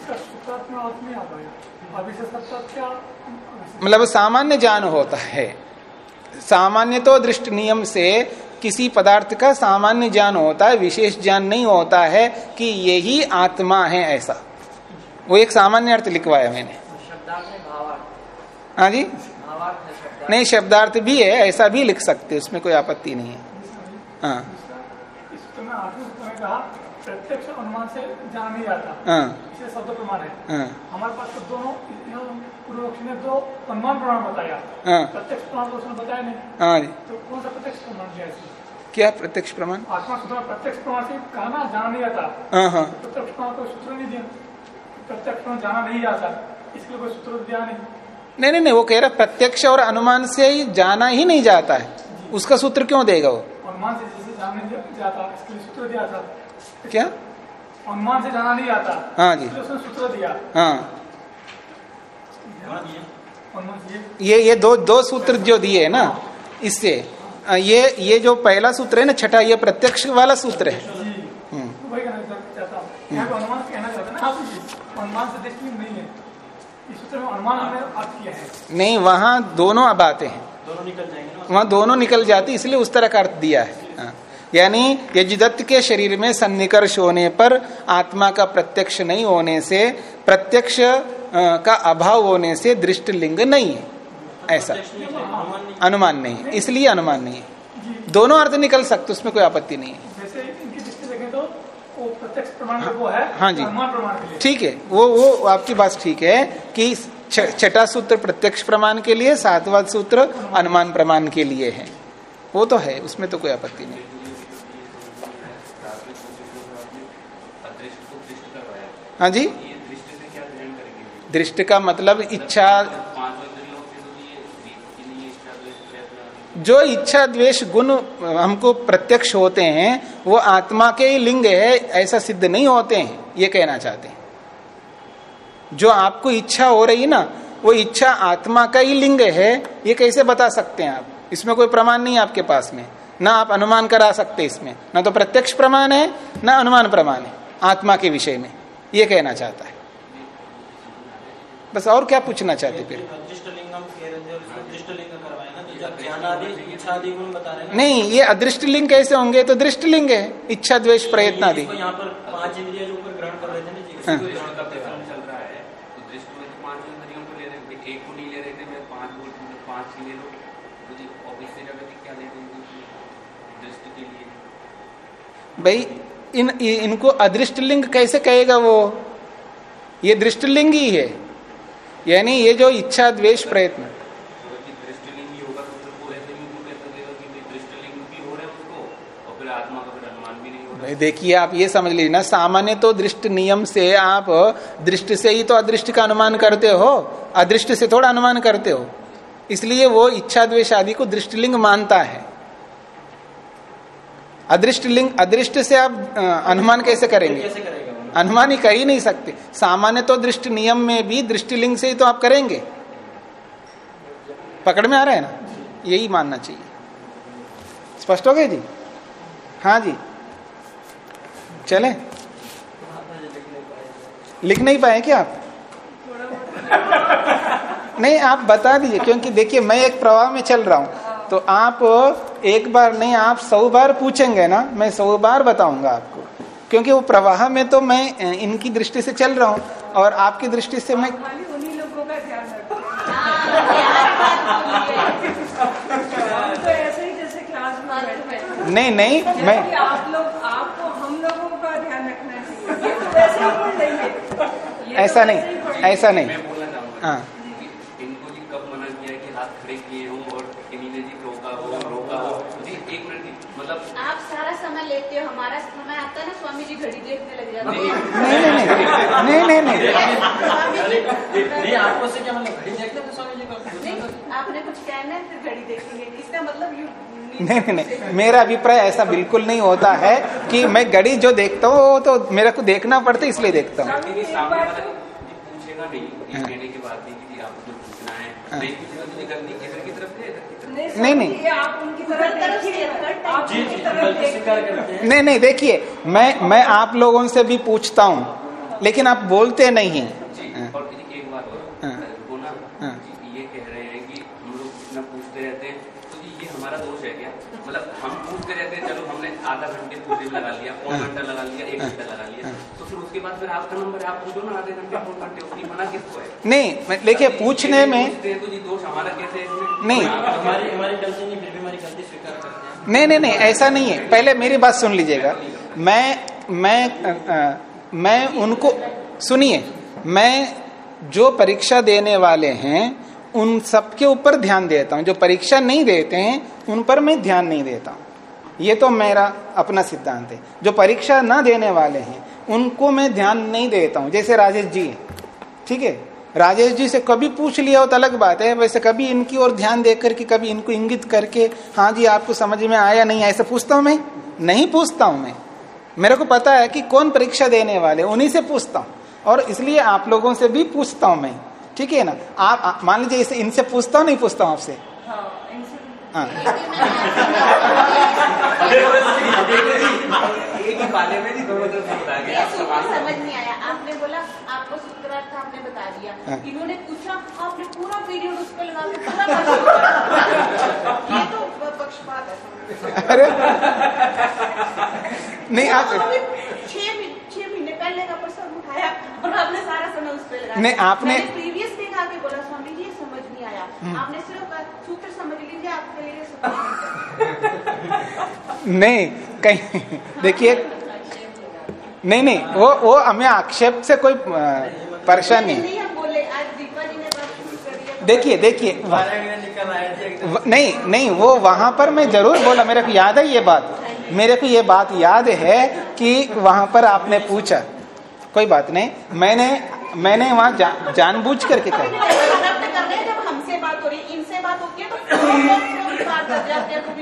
मतलब सामान्य ज्ञान होता है। सामान्य तो दृष्ट नियम से किसी पदार्थ का सामान्य ज्ञान होता है विशेष ज्ञान नहीं होता है कि यही आत्मा है ऐसा। वो एक सामान्य अर्थ लिखवाया मैंने। शब्दार्थ में भावार्थ। हाँ जी। नहीं शब्दार्थ भी है ऐसा भी लिख सकते उसमें कोई आपत्ति नहीं है। हाँ। प्रत्यक्ष अनुमान से जाना नहीं जाता। हाँ। इसे शब्द प्रमाण है। हाँ। हमारे पास तो दोनों यहाँ पूर्व पक्ष ने दो अनुमान प्रमाण बताया प्रत्यक्ष प्रमाण तो उसने बताया नहीं। हाँ। तो कौन सा प्रत्यक्ष प्रमाण दिया क्या प्रत्यक्ष प्रमाण? आत्मा सूत्र प्रत्यक्ष प्रमाण से कहा ना जाना नहीं जाता। प्रत्यक्ष प्रमाण कोई सूत्र नहीं दिया। प्रत्यक्ष प्रमाण जाना नहीं जाता। इसलिए कोई सूत्र दिया नहीं। नहीं नहीं नहीं वो कह रहा प्रत्यक्ष और अनुमान से ही जाना ही नहीं जाता है। उसका सूत्र क्यों देगा वो? अनुमान से जैसे जाना जाता इसके लिए सूत्र दिया था। क्या? अनुमान से जाना नहीं जाता हाँ जी। उसने सूत्र दिया। हाँ। ये ये ये दो दो सूत्र जो दिए है ना इससे ये ये जो पहला सूत्र है ना छठा ये प्रत्यक्ष वाला सूत्र है। नहीं है। है। वहाँ दोनों अब बातें हैं। दोनों निकल जाएँगे। वहाँ दोनों निकल जाती इसलिए उस तरह का अर्थ दिया है। हाँ। यानी यजदत्त के शरीर में सन्निकर्ष होने पर आत्मा का प्रत्यक्ष नहीं होने से प्रत्यक्ष का अभाव होने से दृष्ट लिंग नहीं है। ऐसा। अनुमान नहीं है। इसलिए अनुमान नहीं है। दोनों अर्थ निकल सकते उसमें कोई आपत्ति नहीं है। जैसे इनकी दृष्टि देखें तो वो प्रत्यक्ष प्रमाण है हाँ जी। ठीक है। वो वो आपकी बात ठीक है कि छठा सूत्र प्रत्यक्ष प्रमाण के लिए सातवां सूत्र अनुमान प्रमाण के लिए है। वो तो है, उसमें तो कोई आपत्ति नहीं। हाँ जी? दृष्ट का मतलब इच्छा जो इच्छा, द्वेष, गुण हमको प्रत्यक्ष होते हैं, वो आत्मा के ही लिंग है, ऐसा सिद्ध नहीं होते हैं, ये कहना चाहते हैं। जो आपको इच्छा हो रही ना वो इच्छा आत्मा का ही लिंग है ये कैसे बता सकते हैं आप? इसमें कोई प्रमाण नहीं आपके पास में। ना आप अनुमान करा सकते इसमें। ना तो प्रत्यक्ष प्रमाण है ना अनुमान प्रमाण है आत्मा के विषय में। ये कहना चाहता है। बस और क्या पूछना चाहते फिर? तो हैं नहीं ये अदृष्ट लिंग कैसे होंगे? तो दृष्ट लिंग है इच्छा द्वेष प्रयत्न आदि यहाँ पर पाँच इंद्रिया जो ग्रहण कर रहे थे ना जी हाँ। इसी को दृष्ट ग्रहण का करते प्रकरण हैं चल रहा है तो दृष्ट में तो पाँच इंद्रियों को ले रहे थे एक को नहीं ले रहे थे मैं पाँच बोल रही हूँ, पाँच ही ले लो मुझे ऑफ़िस से जगह क्या ले देंगे उसमें दृष्ट के लिए भाई इन इनको अदृष्ट लिंग कैसे कहेगा वो? ये दृष्ट लिंग ही है। यानी ये जो इच्छा द्वेष प्रयत्न। दृष्टिलिंग तो दृष्टिलिंग देखिए आप ये समझ लीजिए ना सामान्य तो दृष्ट नियम से आप दृष्ट से ही तो अदृष्ट का अनुमान करते हो अदृष्ट से थोड़ा अनुमान करते हो। इसलिए वो इच्छा द्वेष आदि को दृष्टिलिंग मानता है। अदृष्ट लिंग अदृष्ट से आप अनुमान कैसे करेंगे? अनुमान ही कर ही नहीं सकते। सामान्य तो दृष्टि नियम में भी दृष्टिलिंग से ही तो आप करेंगे। पकड़ में आ रहा है ना? यही मानना चाहिए। स्पष्ट हो गए जी? हाँ जी। चले। लिख नहीं पाए क्या आप? नहीं आप बता दीजिए क्योंकि देखिए मैं एक प्रवाह में चल रहा हूँ। तो आप एक बार नहीं आप सौ बार पूछेंगे ना मैं सौ बार बताऊँगा आपको। क्योंकि वो प्रवाह में तो मैं इनकी दृष्टि से चल रहा हूँ और आपकी दृष्टि से मैं खाली उन्हीं लोगों का ध्यान रखो। हम तो ऐसे जैसे क्लास में बैठे नहीं नहीं मैं आप लोग आपको हम लोगों का ध्यान रखना चाहिए ये तो वैसे ही। पढ़ लेंगे ये तो ऐसा नहीं ऐसा नहीं। बोलना चाहूँगा हाँ। इनको कब मना किया कि हाथ खड़े किए हूँ और इन्हीं ने जी रोका हो रोका हो जी एक मिनट जी मतलब आप सारा समय लेते हो हमारा समय आता है ना स्वामी जी घड़ी देखने लग जाते नहीं, हैं नहीं नहीं नहीं नहीं नहीं स्वामी जी नहीं आपको से क्या मतलब घड़ी देखते थे स्वामी जी नहीं, आपने कुछ कहना है फिर घड़ी देखेंगे इसका मतलब यू नहीं नहीं नहीं मेरा अभिप्राय ऐसा बिल्कुल नहीं होता है कि मैं घड़ी जो देखता हूँ वो तो मेरे को देखना पड़ता है इसलिए देखता हूँ पूछेगा नहीं के बाद नहीं कि जी आपको जो पूछना है हाँ। नहीं पूछेगा तो निकलनी इधर की तरफ़ से इधर की तरफ़ नहीं नहीं, नहीं। हैं नहीं नहीं देखिए मैं मैं आप लोगों से भी पूछता हूँ लेकिन आप बोलते नहीं हाँ। और जी एक बात और हाँ। हाँ। जी ये कह रहे हैं कि हम लोग पूछते रहते हैं तो हमारा दोष है क्या मतलब हम पूछते रहते हैं चलो हमने आधा घंटे पूछने लगा लिया पौन हाँ। घंटा लगा लिया एक घंटा लगा लिया तो आपका नंबर है आप पूछो ना आधे घंटे पौन घंटे उसकी मना किसको है? नहीं मैं- देखिए पूछने में तो जी दोष हमारा कैसे नहीं। हमारी हमारी गलती नहीं फिर भी हमारी गलती स्वीकार करते हैं। नहीं नहीं नहीं ऐसा नहीं है। पहले मेरी बात सुन लीजिएगा। मैं मैं मैं उनको सुनिए मैं जो परीक्षा देने वाले हैं उन सबके ऊपर ध्यान देता हूँ। जो परीक्षा नहीं देते हैं उन पर मैं ध्यान नहीं देता हूँ। ये तो मेरा अपना सिद्धांत है। जो परीक्षा ना देने वाले हैं उनको मैं ध्यान नहीं देता हूँ जैसे राजेश जी ठीक है राजेश जी से कभी पूछ लिया हो तो अलग बात है वैसे कभी इनकी ओर ध्यान देकर के कभी इनको इंगित करके हाँ जी आपको समझ में आया नहीं ऐसा पूछता हूँ मैं नहीं पूछता हूँ मैं मेरे को पता है कि कौन परीक्षा देने वाले उन्हीं से पूछता हूँ और इसलिए आप लोगों से भी पूछता हूँ मैं ठीक है ना आप मान लीजिए इसे इनसे पूछता हूँ नहीं पूछता हूँ आपसे हाँ हाँ एक ही पाले में जी दोनों तरफ़ से बता गया समझ नहीं आया। आपने बोला आपको सूत्रार्थ आपने बता दिया। हाँ। इन्होंने पूछा आपने पूरा पीरियड उस पर लगा के ये तो पक्षपात है। अरे। नहीं आप छह मही- छह महीने पहले का प्रसंग उठाया और आपने सारा समय उस पर लगा नहीं, आपने- प्रीवियस में आके बोला स्वामी जी ये समझ नहीं आया। हम्म। आपने सिर्फ़ सूत्र समझ लीजिए आपके लिए नहीं कहीं देखिए नहीं नहीं वो वो हमें आक्षेप से कोई परेशान नहीं नहीं हम बोले आज दीपा जी ने बात शुरू करी देखिए देखिए वह- निकल आए थे एकदम व- नहीं नहीं वो वहाँ पर मैं ज़रूर बोला मेरे को याद है ये बात। मेरे को ये बात याद है कि वहाँ पर आपने पूछा। कोई बात नहीं मैंने मैंने वहाँ जा, जानबूझ करके कहा।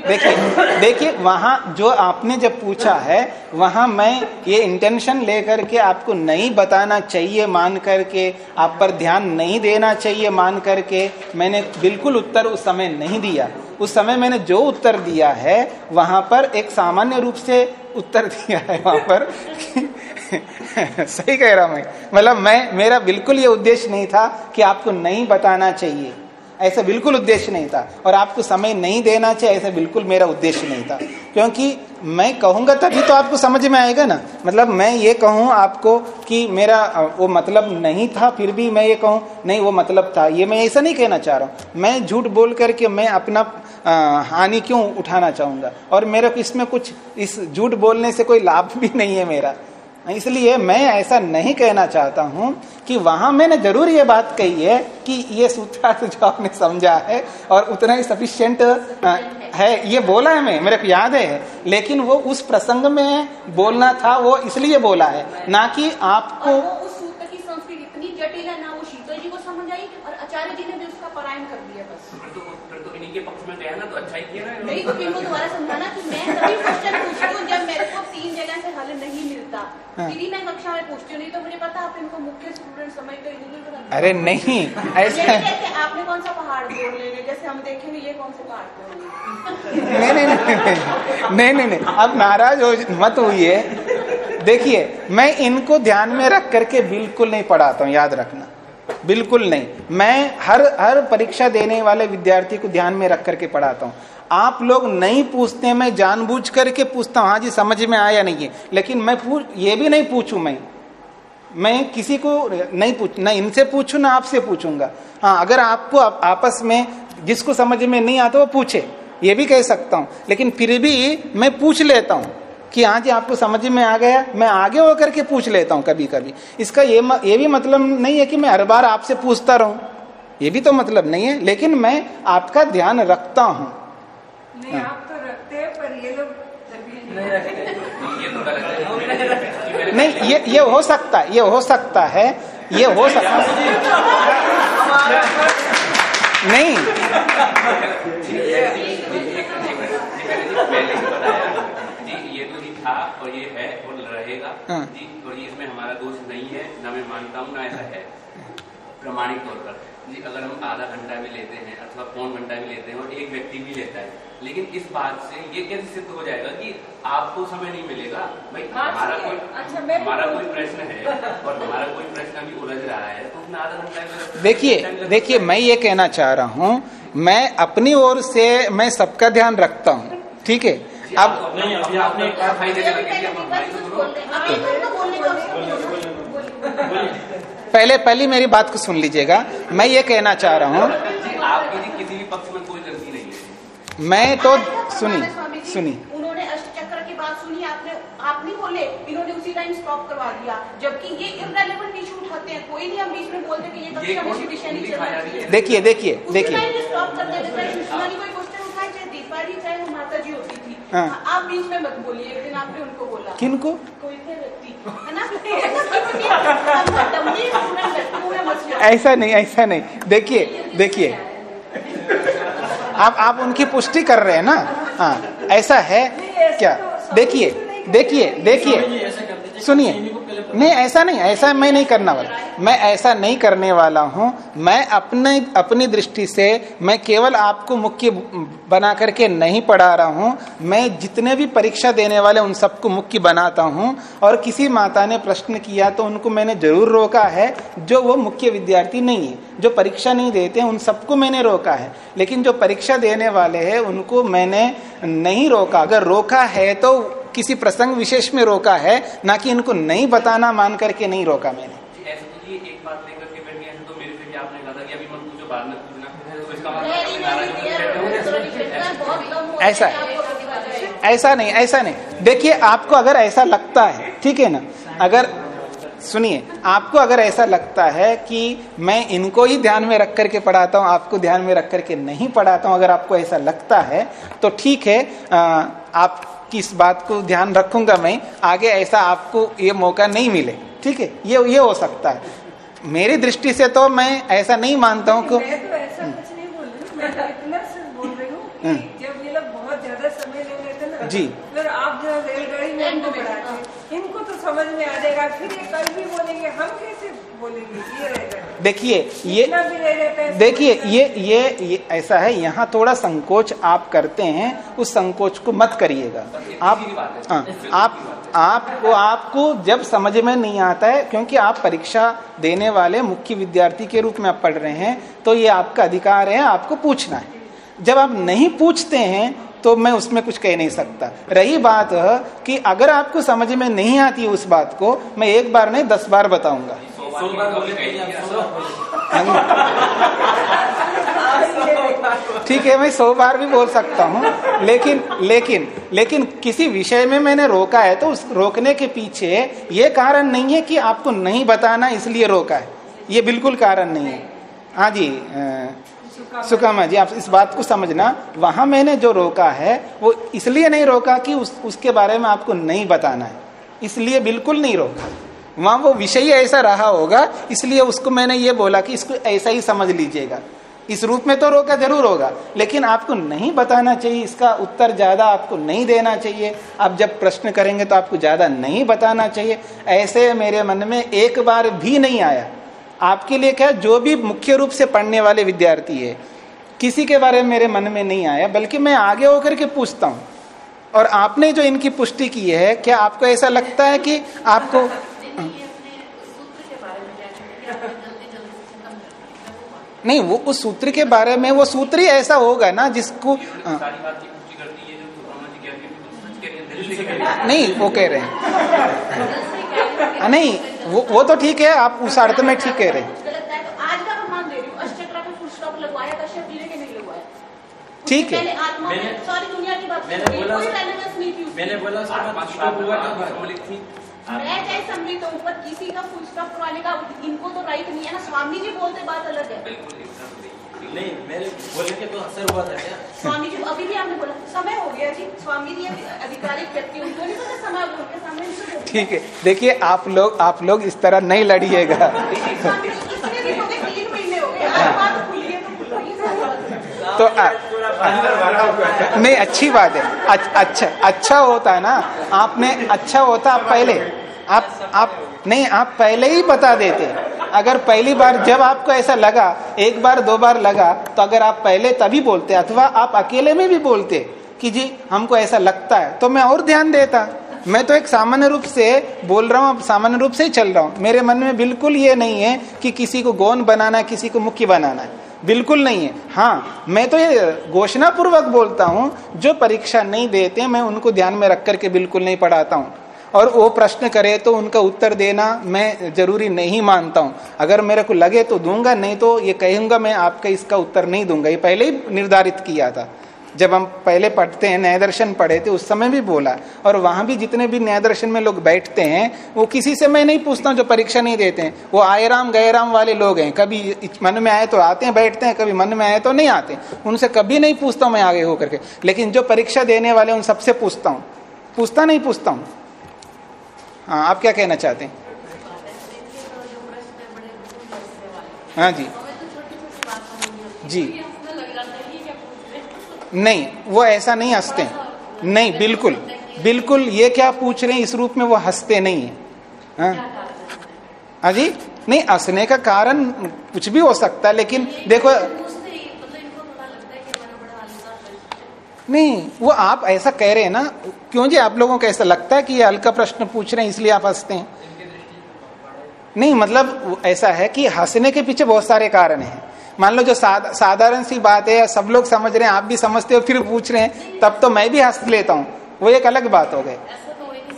देखिए देखिए, वहाँ जो आपने जब पूछा है, वहाँ मैं ये इंटेंशन लेकर के आपको नहीं बताना चाहिए मान करके, आप पर ध्यान नहीं देना चाहिए मान करके, मैंने बिल्कुल उत्तर उस समय नहीं दिया। उस समय मैंने जो उत्तर दिया है, वहाँ पर एक सामान्य रूप से उत्तर दिया है वहाँ पर। सही कह रहा मैं। मतलब मैं, मेरा बिल्कुल ये उद्देश्य नहीं था कि आपको नहीं बताना चाहिए। ऐसा बिल्कुल उद्देश्य नहीं था। और आपको समय नहीं देना चाहिए, ऐसा बिल्कुल मेरा उद्देश्य नहीं था। क्योंकि मैं कहूँगा तभी तो आपको समझ में आएगा ना। मतलब मैं ये कहूँ आपको कि मेरा वो मतलब नहीं था, फिर भी मैं ये कहूँ, नहीं, वो मतलब था। ये मैं ऐसा नहीं कहना चाह रहा हूँ। मैं झूठ बोल करके मैं अपना हानि क्यों उठाना चाहूँगा? और मेरे इसमें कुछ, इस झूठ बोलने से कोई लाभ भी नहीं है मेरा। इसलिए मैं ऐसा नहीं कहना चाहता हूँ कि वहाँ मैंने ज़रूर ये बात कही है कि ये सूत्रार्थ जो आपने समझा है और उतना ही सफिशियंट है। ये बोला है मैं मेरे को याद है। लेकिन वो उस प्रसंग में बोलना था वो इसलिए बोला है ना कि आपको और वो उस सूत्र की संस्कृत इतनी जटिल है ना वो शीतल जी को समझ आई और आचार्य जी ने भी उसका पारायण कर दिया बस। तो तो तो अच्छा ही किया ना नहीं तो दोबारा समझाना कि मैं तभी क्वेश्चन पूछती हूँ जब मेरे को तीन जगह से हल नहीं मिलता। हाँ। फिर मैं कक्षा में पूछती हूँ नहीं तो मुझे पता आप इनको मुख्य स्टूडेंट समझ कर इन्हीं को बताते अरे नहीं ऐसा आपने कौन सा पहाड़ तोड़ लेंगे जैसे हम देखेंगे ये कौन से पहाड़ लेंगे नहीं नहीं नहीं नहीं नहीं नहीं अब नाराज़ हो मत हुई है देखिए मैं इनको ध्यान में रख करके बिल्कुल नहीं पढ़ाता हूँ याद रखना। बिल्कुल नहीं। मैं हर हर परीक्षा देने वाले विद्यार्थी को ध्यान में रख करके पढ़ाता हूँ। आप लोग नहीं पूछते मैं जानबूझ करके पूछता हूँ हाँ जी समझ में आया नहीं है। लेकिन मैं पूछ ये भी नहीं पूछू मैं। मैं किसी को नहीं पूछ ना इनसे पूछू ना आपसे पूछूँगा। हाँ अगर आपको आप, आपस में जिसको समझ में नहीं आता वो पूछे। ये भी कह सकता हूँ। लेकिन फिर भी मैं पूछ लेता हूँ। कि हाँ जी आपको समझ में आ गया मैं आगे होकर के पूछ लेता हूँ कभी कभी इसका ये म, ये भी मतलब नहीं है कि मैं हर बार आपसे पूछता रहूँ ये भी तो मतलब नहीं है लेकिन मैं आपका ध्यान रखता हूँ नहीं तो रखते हैं पर ये नहीं ये तो है नहीं ये ये हो सकता है ये हो सकता है ये हो सकता है नहीं था और ये है और रहेगा। हाँ। जी और ये इसमें हमारा दोष नहीं है ना मैं मानता हूँ ना ऐसा है। प्रमाणिक तौर पर। जी अगर हम आधा घंटा भी लेते हैं अथवा पौन घंटा भी लेते हैं और एक व्यक्ति भी लेता है लेकिन इस बात से ये कैसे सिद्ध हो जाएगा कि आपको समय नहीं मिलेगा? भाई हाँ, हमारा कोई अच्छा, हमारा कोई प्रश्न है और हमारा कोई प्रश्न अभी उलझ रहा है तो उसमें आधा घंटा देखिए देखिए मैं ये कहना चाह रहा हूँ मैं अपनी ओर से मैं सबका ध्यान रखता हूँ ठीक है? अब नहीं, अभी आपने- तो सुनो। पहले पहले मेरी बात को सुन लीजिएगा। मैं ये कहना चाह रहा हूँ। किसी भी पक्ष में कोई गलती नहीं है। मैं तो सुनी स्वामी जी, सुनी। उन्होंने अष्टचक्र की बात सुनी आपने आप नहीं बोले इन्होंने उसी टाइम स्टॉप करवा दिया। जबकि ये इरेलीवेंट इशू उठाते हैं कोई नहीं हम बीच में बोलते कि ये कक्षा में विषय नहीं खाया रही है? देखिए देखिए देखिए। स्टॉप कर देते थे कोई क्वेश्चन उठाए चाहे दीपाली चाहे वो माता जी होती थी। हाँ। आप बीच में मत बोलिए एक दिन आपने उनको बोला। किनको है। ऐसा नहीं ऐसा नहीं देखिए देखिए। आप आप उनकी पुष्टि कर रहे हैं ना? हाँ ऐसा है क्या? देखिए। देखिए देखिए। सुनिए नहीं ऐसा नहीं ऐसा मैं नहीं करना वाला। मैं ऐसा नहीं करने वाला हूँ। मैं अपने अपनी दृष्टि से मैं केवल आपको मुख्य बना करके नहीं पढ़ा रहा हूँ। मैं जितने भी परीक्षा देने वाले उन सबको मुख्य बनाता हूँ। और किसी माता ने प्रश्न किया तो उनको मैंने ज़रूर रोका है। जो वो मुख्य विद्यार्थी नहीं है जो परीक्षा नहीं देते उन सबको मैंने रोका है। लेकिन जो परीक्षा देने वाले हैं उनको मैंने नहीं रोका। अगर रोका है तो किसी प्रसंग विशेष में रोका है ना कि इनको नहीं बताना मान करके नहीं रोका मैंने। जी, ऐसे हैं ऐसा है। नहीं ऐसा नहीं। देखिए आपको अगर ऐसा लगता है ठीक है ना? अगर सुनिए आपको अगर ऐसा लगता है कि मैं इनको ही ध्यान में रख करके पढ़ाता हूँ आपको ध्यान में रख करके नहीं पढ़ाता हूँ अगर आपको ऐसा लगता है तो ठीक है आ, आपकी इस बात को ध्यान रखूँगा मैं आगे ऐसा आपको ये मौका नहीं मिले। ठीक है? ये ये हो सकता है। मेरी दृष्टि से तो मैं ऐसा नहीं मानता हूँ कि मैं तो ऐसा कुछ नहीं बोल रही हूँ। मैं तो इतना से बोल रही हूँ कि जब ये लोग बहुत ज़्यादा समय ले लेते ना जी। फिर आप जो रेलगाड़ी में इनको तो समझ में आ जाएगा। फिर ये कल भी बोलेंगे हम कैसे देखिए ये देखिए ये ये ये ऐसा है यहाँ थोड़ा संकोच आप करते हैं उस संकोच को मत करिएगा। आप हाँ, आप आपको आपको जब समझ में नहीं आता है क्योंकि आप परीक्षा देने वाले मुख्य विद्यार्थी के रूप में आप पढ़ रहे हैं तो ये आपका अधिकार है आपको पूछना है। जब आप नहीं पूछते हैं तो मैं उसमें कुछ कह नहीं सकता। रही बात कि अगर आपको समझ में नहीं आती उस बात को मैं एक बार नहीं दस बार बताऊँगा। बोले। ठीक है मैं सौ बार भी बोल सकता हूँ लेकिन लेकिन लेकिन किसी विषय में मैंने रोका है तो उस रोकने के पीछे ये कारण नहीं है कि आपको नहीं बताना इसलिए रोका है। ये बिल्कुल कारण नहीं है। हाँ जी सुकामा जी आप इस बात को समझना। वहाँ मैंने जो रोका है वो इसलिए नहीं रोका कि उस, उसके बारे में आपको नहीं बताना है। इसलिए बिल्कुल नहीं रोका। वहाँ वो विषय ऐसा रहा होगा, इसलिए उसको मैंने ये बोला कि इसको ऐसा ही समझ लीजिएगा। इस रूप में तो रोका, ज़रूर होगा, लेकिन आपको नहीं बताना चाहिए, इसका उत्तर ज़्यादा आपको नहीं देना चाहिए। आप जब प्रश्न करेंगे तो आपको ज़्यादा नहीं बताना चाहिए। ऐसे मेरे मन में एक बार भी नहीं आया। आपके लिए क्या, जो भी मुख्य रूप से पढ़ने वाले विद्यार्थी है, किसी के बारे में मेरे मन में नहीं आया, बल्कि मैं आगे होकर के पूछता हूँ। और आपने जो इनकी पुष्टि की है, क्या आपको ऐसा लगता है कि आपको ये अपने सूत्र के बारे में कहते हैं कि आप जल्दी जल्दी से खत्म कर दें नहीं वो उस सूत्र के बारे में वो सूत्र ही ऐसा होगा ना जिसको हाँ, सारी बात की पुष्टि करती जो सुब्रह्मण्य जी कहती बिल्कुल सच कह रही दिल से कह रही नहीं वो कह रहे हैं हाँ, नहीं वो वो तो ठीक है आप उस अर्थ में ठीक कह रहे हैं गलत है तो आज का प्रमाण दे रही हूँ अष्टचक्र पे फुल स्टॉप लगवाया कश्यप जी ने कि नहीं लगवाया ठीक है। मैंने- दुनिया की बात मैंने कर रही है, बोला। मैंने बोला उसके बाद आत्मा स्टॉप हुआ की कब सम्मिलित थी मैं चाहे सम्मिलित हूँ पर किसी का फुल स्टॉप करवाने का इनको तो राइट नहीं है ना। स्वामी जी बोलते बात अलग है। नहीं। नहीं मेरे बोलने के तो असर हुआ था क्या? स्वामी जी अभी भी आपने बोला समय हो गया जी। स्वामी जी अभी आधिकारिक व्यक्ति उनको नहीं पता समय हो गया समय तो ठीक है देखिए आप लोग आप लोग इस तरह नहीं लड़िएगा। हो हो है तो तो आ, नहीं, अच्छी बात है। अच्छा अच्छा होता है ना। आपने अच्छा होता, आप पहले। आप आप, नहीं, आप पहले ही बता देते। अगर पहली बार जब आपको ऐसा लगा, एक बार, दो बार लगा तो अगर आप पहले तभी बोलते, अथवा आप अकेले में भी बोलते कि जी, हमको ऐसा लगता है तो मैं और ध्यान देता। मैं तो एक सामान्य रूप से बोल रहा हूँ, सामान्य रूप से ही चल रहा हूँ। मेरे मन में बिल्कुल ये नहीं है कि किसी को गौन बनाना किसी को मुख्य बनाना है। बिल्कुल नहीं है। हाँ मैं तो ये घोषणा पूर्वक बोलता हूँ, जो परीक्षा नहीं देते, मैं उनको ध्यान में रख करके बिल्कुल नहीं पढ़ाता हूँ। और वो प्रश्न करे तो उनका उत्तर देना मैं ज़रूरी नहीं मानता हूँ। अगर मेरे को लगे तो दूँगा, नहीं तो ये कहूँगा, मैं आपका इसका उत्तर नहीं दूँगा। ये पहले ही निर्धारित किया था। जब हम पहले पढ़ते हैं न्याय दर्शन पढ़े थे उस समय भी बोला। और वहाँ भी जितने भी न्याय दर्शन में लोग बैठते हैं वो किसी से मैं नहीं पूछता हूँ जो परीक्षा नहीं देते हैं। वो आए राम गए राम वाले लोग हैं। कभी मन में आए तो आते हैं बैठते हैं कभी मन में आए तो नहीं आते। उनसे कभी नहीं पूछता मैं आगे होकर के। लेकिन जो परीक्षा देने वाले उन सबसे पूछता हूँ। पूछता नहीं पूछता हूँ। हाँ आप क्या कहना चाहते हैं? हाँ जी। जी। नहीं, वो ऐसा नहीं हँसते। नहीं, बिल्कुल। बिल्कुल ये क्या पूछ रहे हैं, इस रूप में वो हँसते नहीं है। हाँ? हाँ नहीं, हंसने का कारण कुछ भी हो सकता है, लेकिन देखो, नहीं, वो आप ऐसा कह रहे हैं ना, क्यों जी आप लोगों को ऐसा लगता है कि ये हल्का प्रश्न पूछ रहे हैं, इसलिए आप हँसते हैं? नहीं मतलब ऐसा है कि हंसने के पीछे बहुत सारे कारण हैं। मान लो जो साधारण सी बात है सब लोग समझ रहे हैं आप भी समझते हो फिर पूछ रहे हैं तब तो मैं भी हंस लेता हूँ। वो एक अलग बात हो गई। तो हो रहे हैं।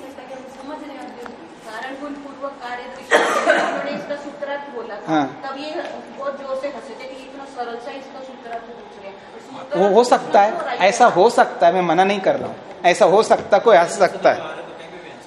वो हो सकता तो है। ऐसा हो सकता है मैं मना नहीं कर रहा हूँ। ऐसा हो सकता कोई हंस सकता है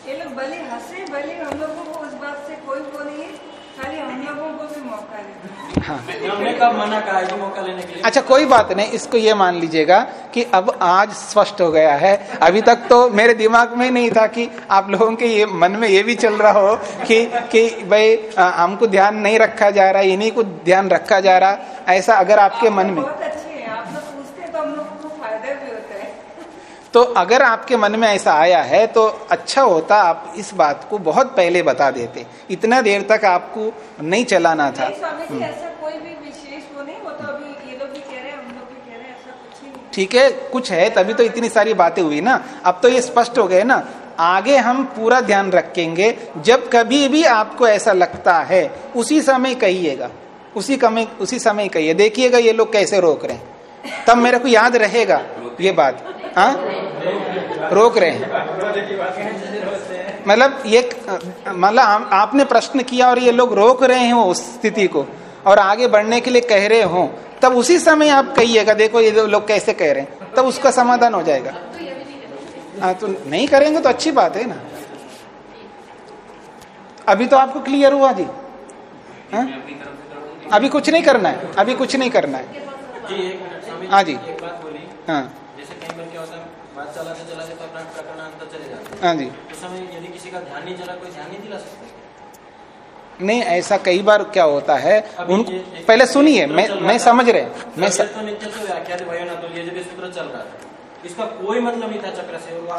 ये लोग भले हंसे भले हम लोगों को उस बात से कोई वो नहीं है खाली हम लोगों को भी मौका देते हैं हमने कब मना कहा ये मौका लेने के लिए। अच्छा कोई बात नहीं इसको ये मान लीजिएगा कि अब आज स्पष्ट हो गया है। अभी तक तो मेरे दिमाग में नहीं था कि आप लोगों के ये मन में ये भी चल रहा हो कि कि भाई हमको ध्यान नहीं रखा जा रहा इन्हीं को ध्यान रखा जा रहा। ऐसा अगर आपके मन में बहुत अच्छे हैं आप लोग पूछते हैं तो हम लोग को फ़ायदा भी होता है तो अगर आपके मन में ऐसा आया है तो अच्छा होता आप इस बात को बहुत पहले बता देते। इतना देर तक आपको नहीं चलाना था। वो तो ठीक है कुछ है तभी तो इतनी सारी बातें हुई ना। अब तो ये स्पष्ट हो गए ना। आगे हम पूरा ध्यान रखेंगे। जब कभी भी आपको ऐसा लगता है उसी समय कहिएगा। उसी कमे उसी समय कहिए। देखिएगा ये लोग कैसे रोक रहे हैं। तब मेरे को याद रहेगा ये बात। हाँ? रोक रहे हैं। मतलब ये मतलब आपने प्रश्न किया और ये लोग रोक रहे हैं उस स्थिति को और आगे बढ़ने के लिए कह रहे हो तब उसी समय आप कहिएगा देखो ये लोग कैसे कह रहे हैं तब उसका समाधान हो जाएगा। हाँ तो नहीं करेंगे तो अच्छी बात है ना। अभी तो आपको क्लियर हुआ जी। हाँ? अभी कुछ नहीं करना है अभी कुछ नहीं करना है। हाँ जी। हाँ जैसे कई बार क्या होता है बात चलाते चलाते तो अपना प्रकरण अंतर चले जाते हाँ। जी। उस समय यदि किसी का ध्यान नहीं चला कोई ध्यान नहीं दिला सकता नहीं ऐसा कई बार क्या होता है उन पहले सुनिए मैं मैं समझ रहे मैं स... तो नित्य व्याख्या तो ये जो सूत्र चल रहा था इसका कोई मतलब नहीं था चक्र से।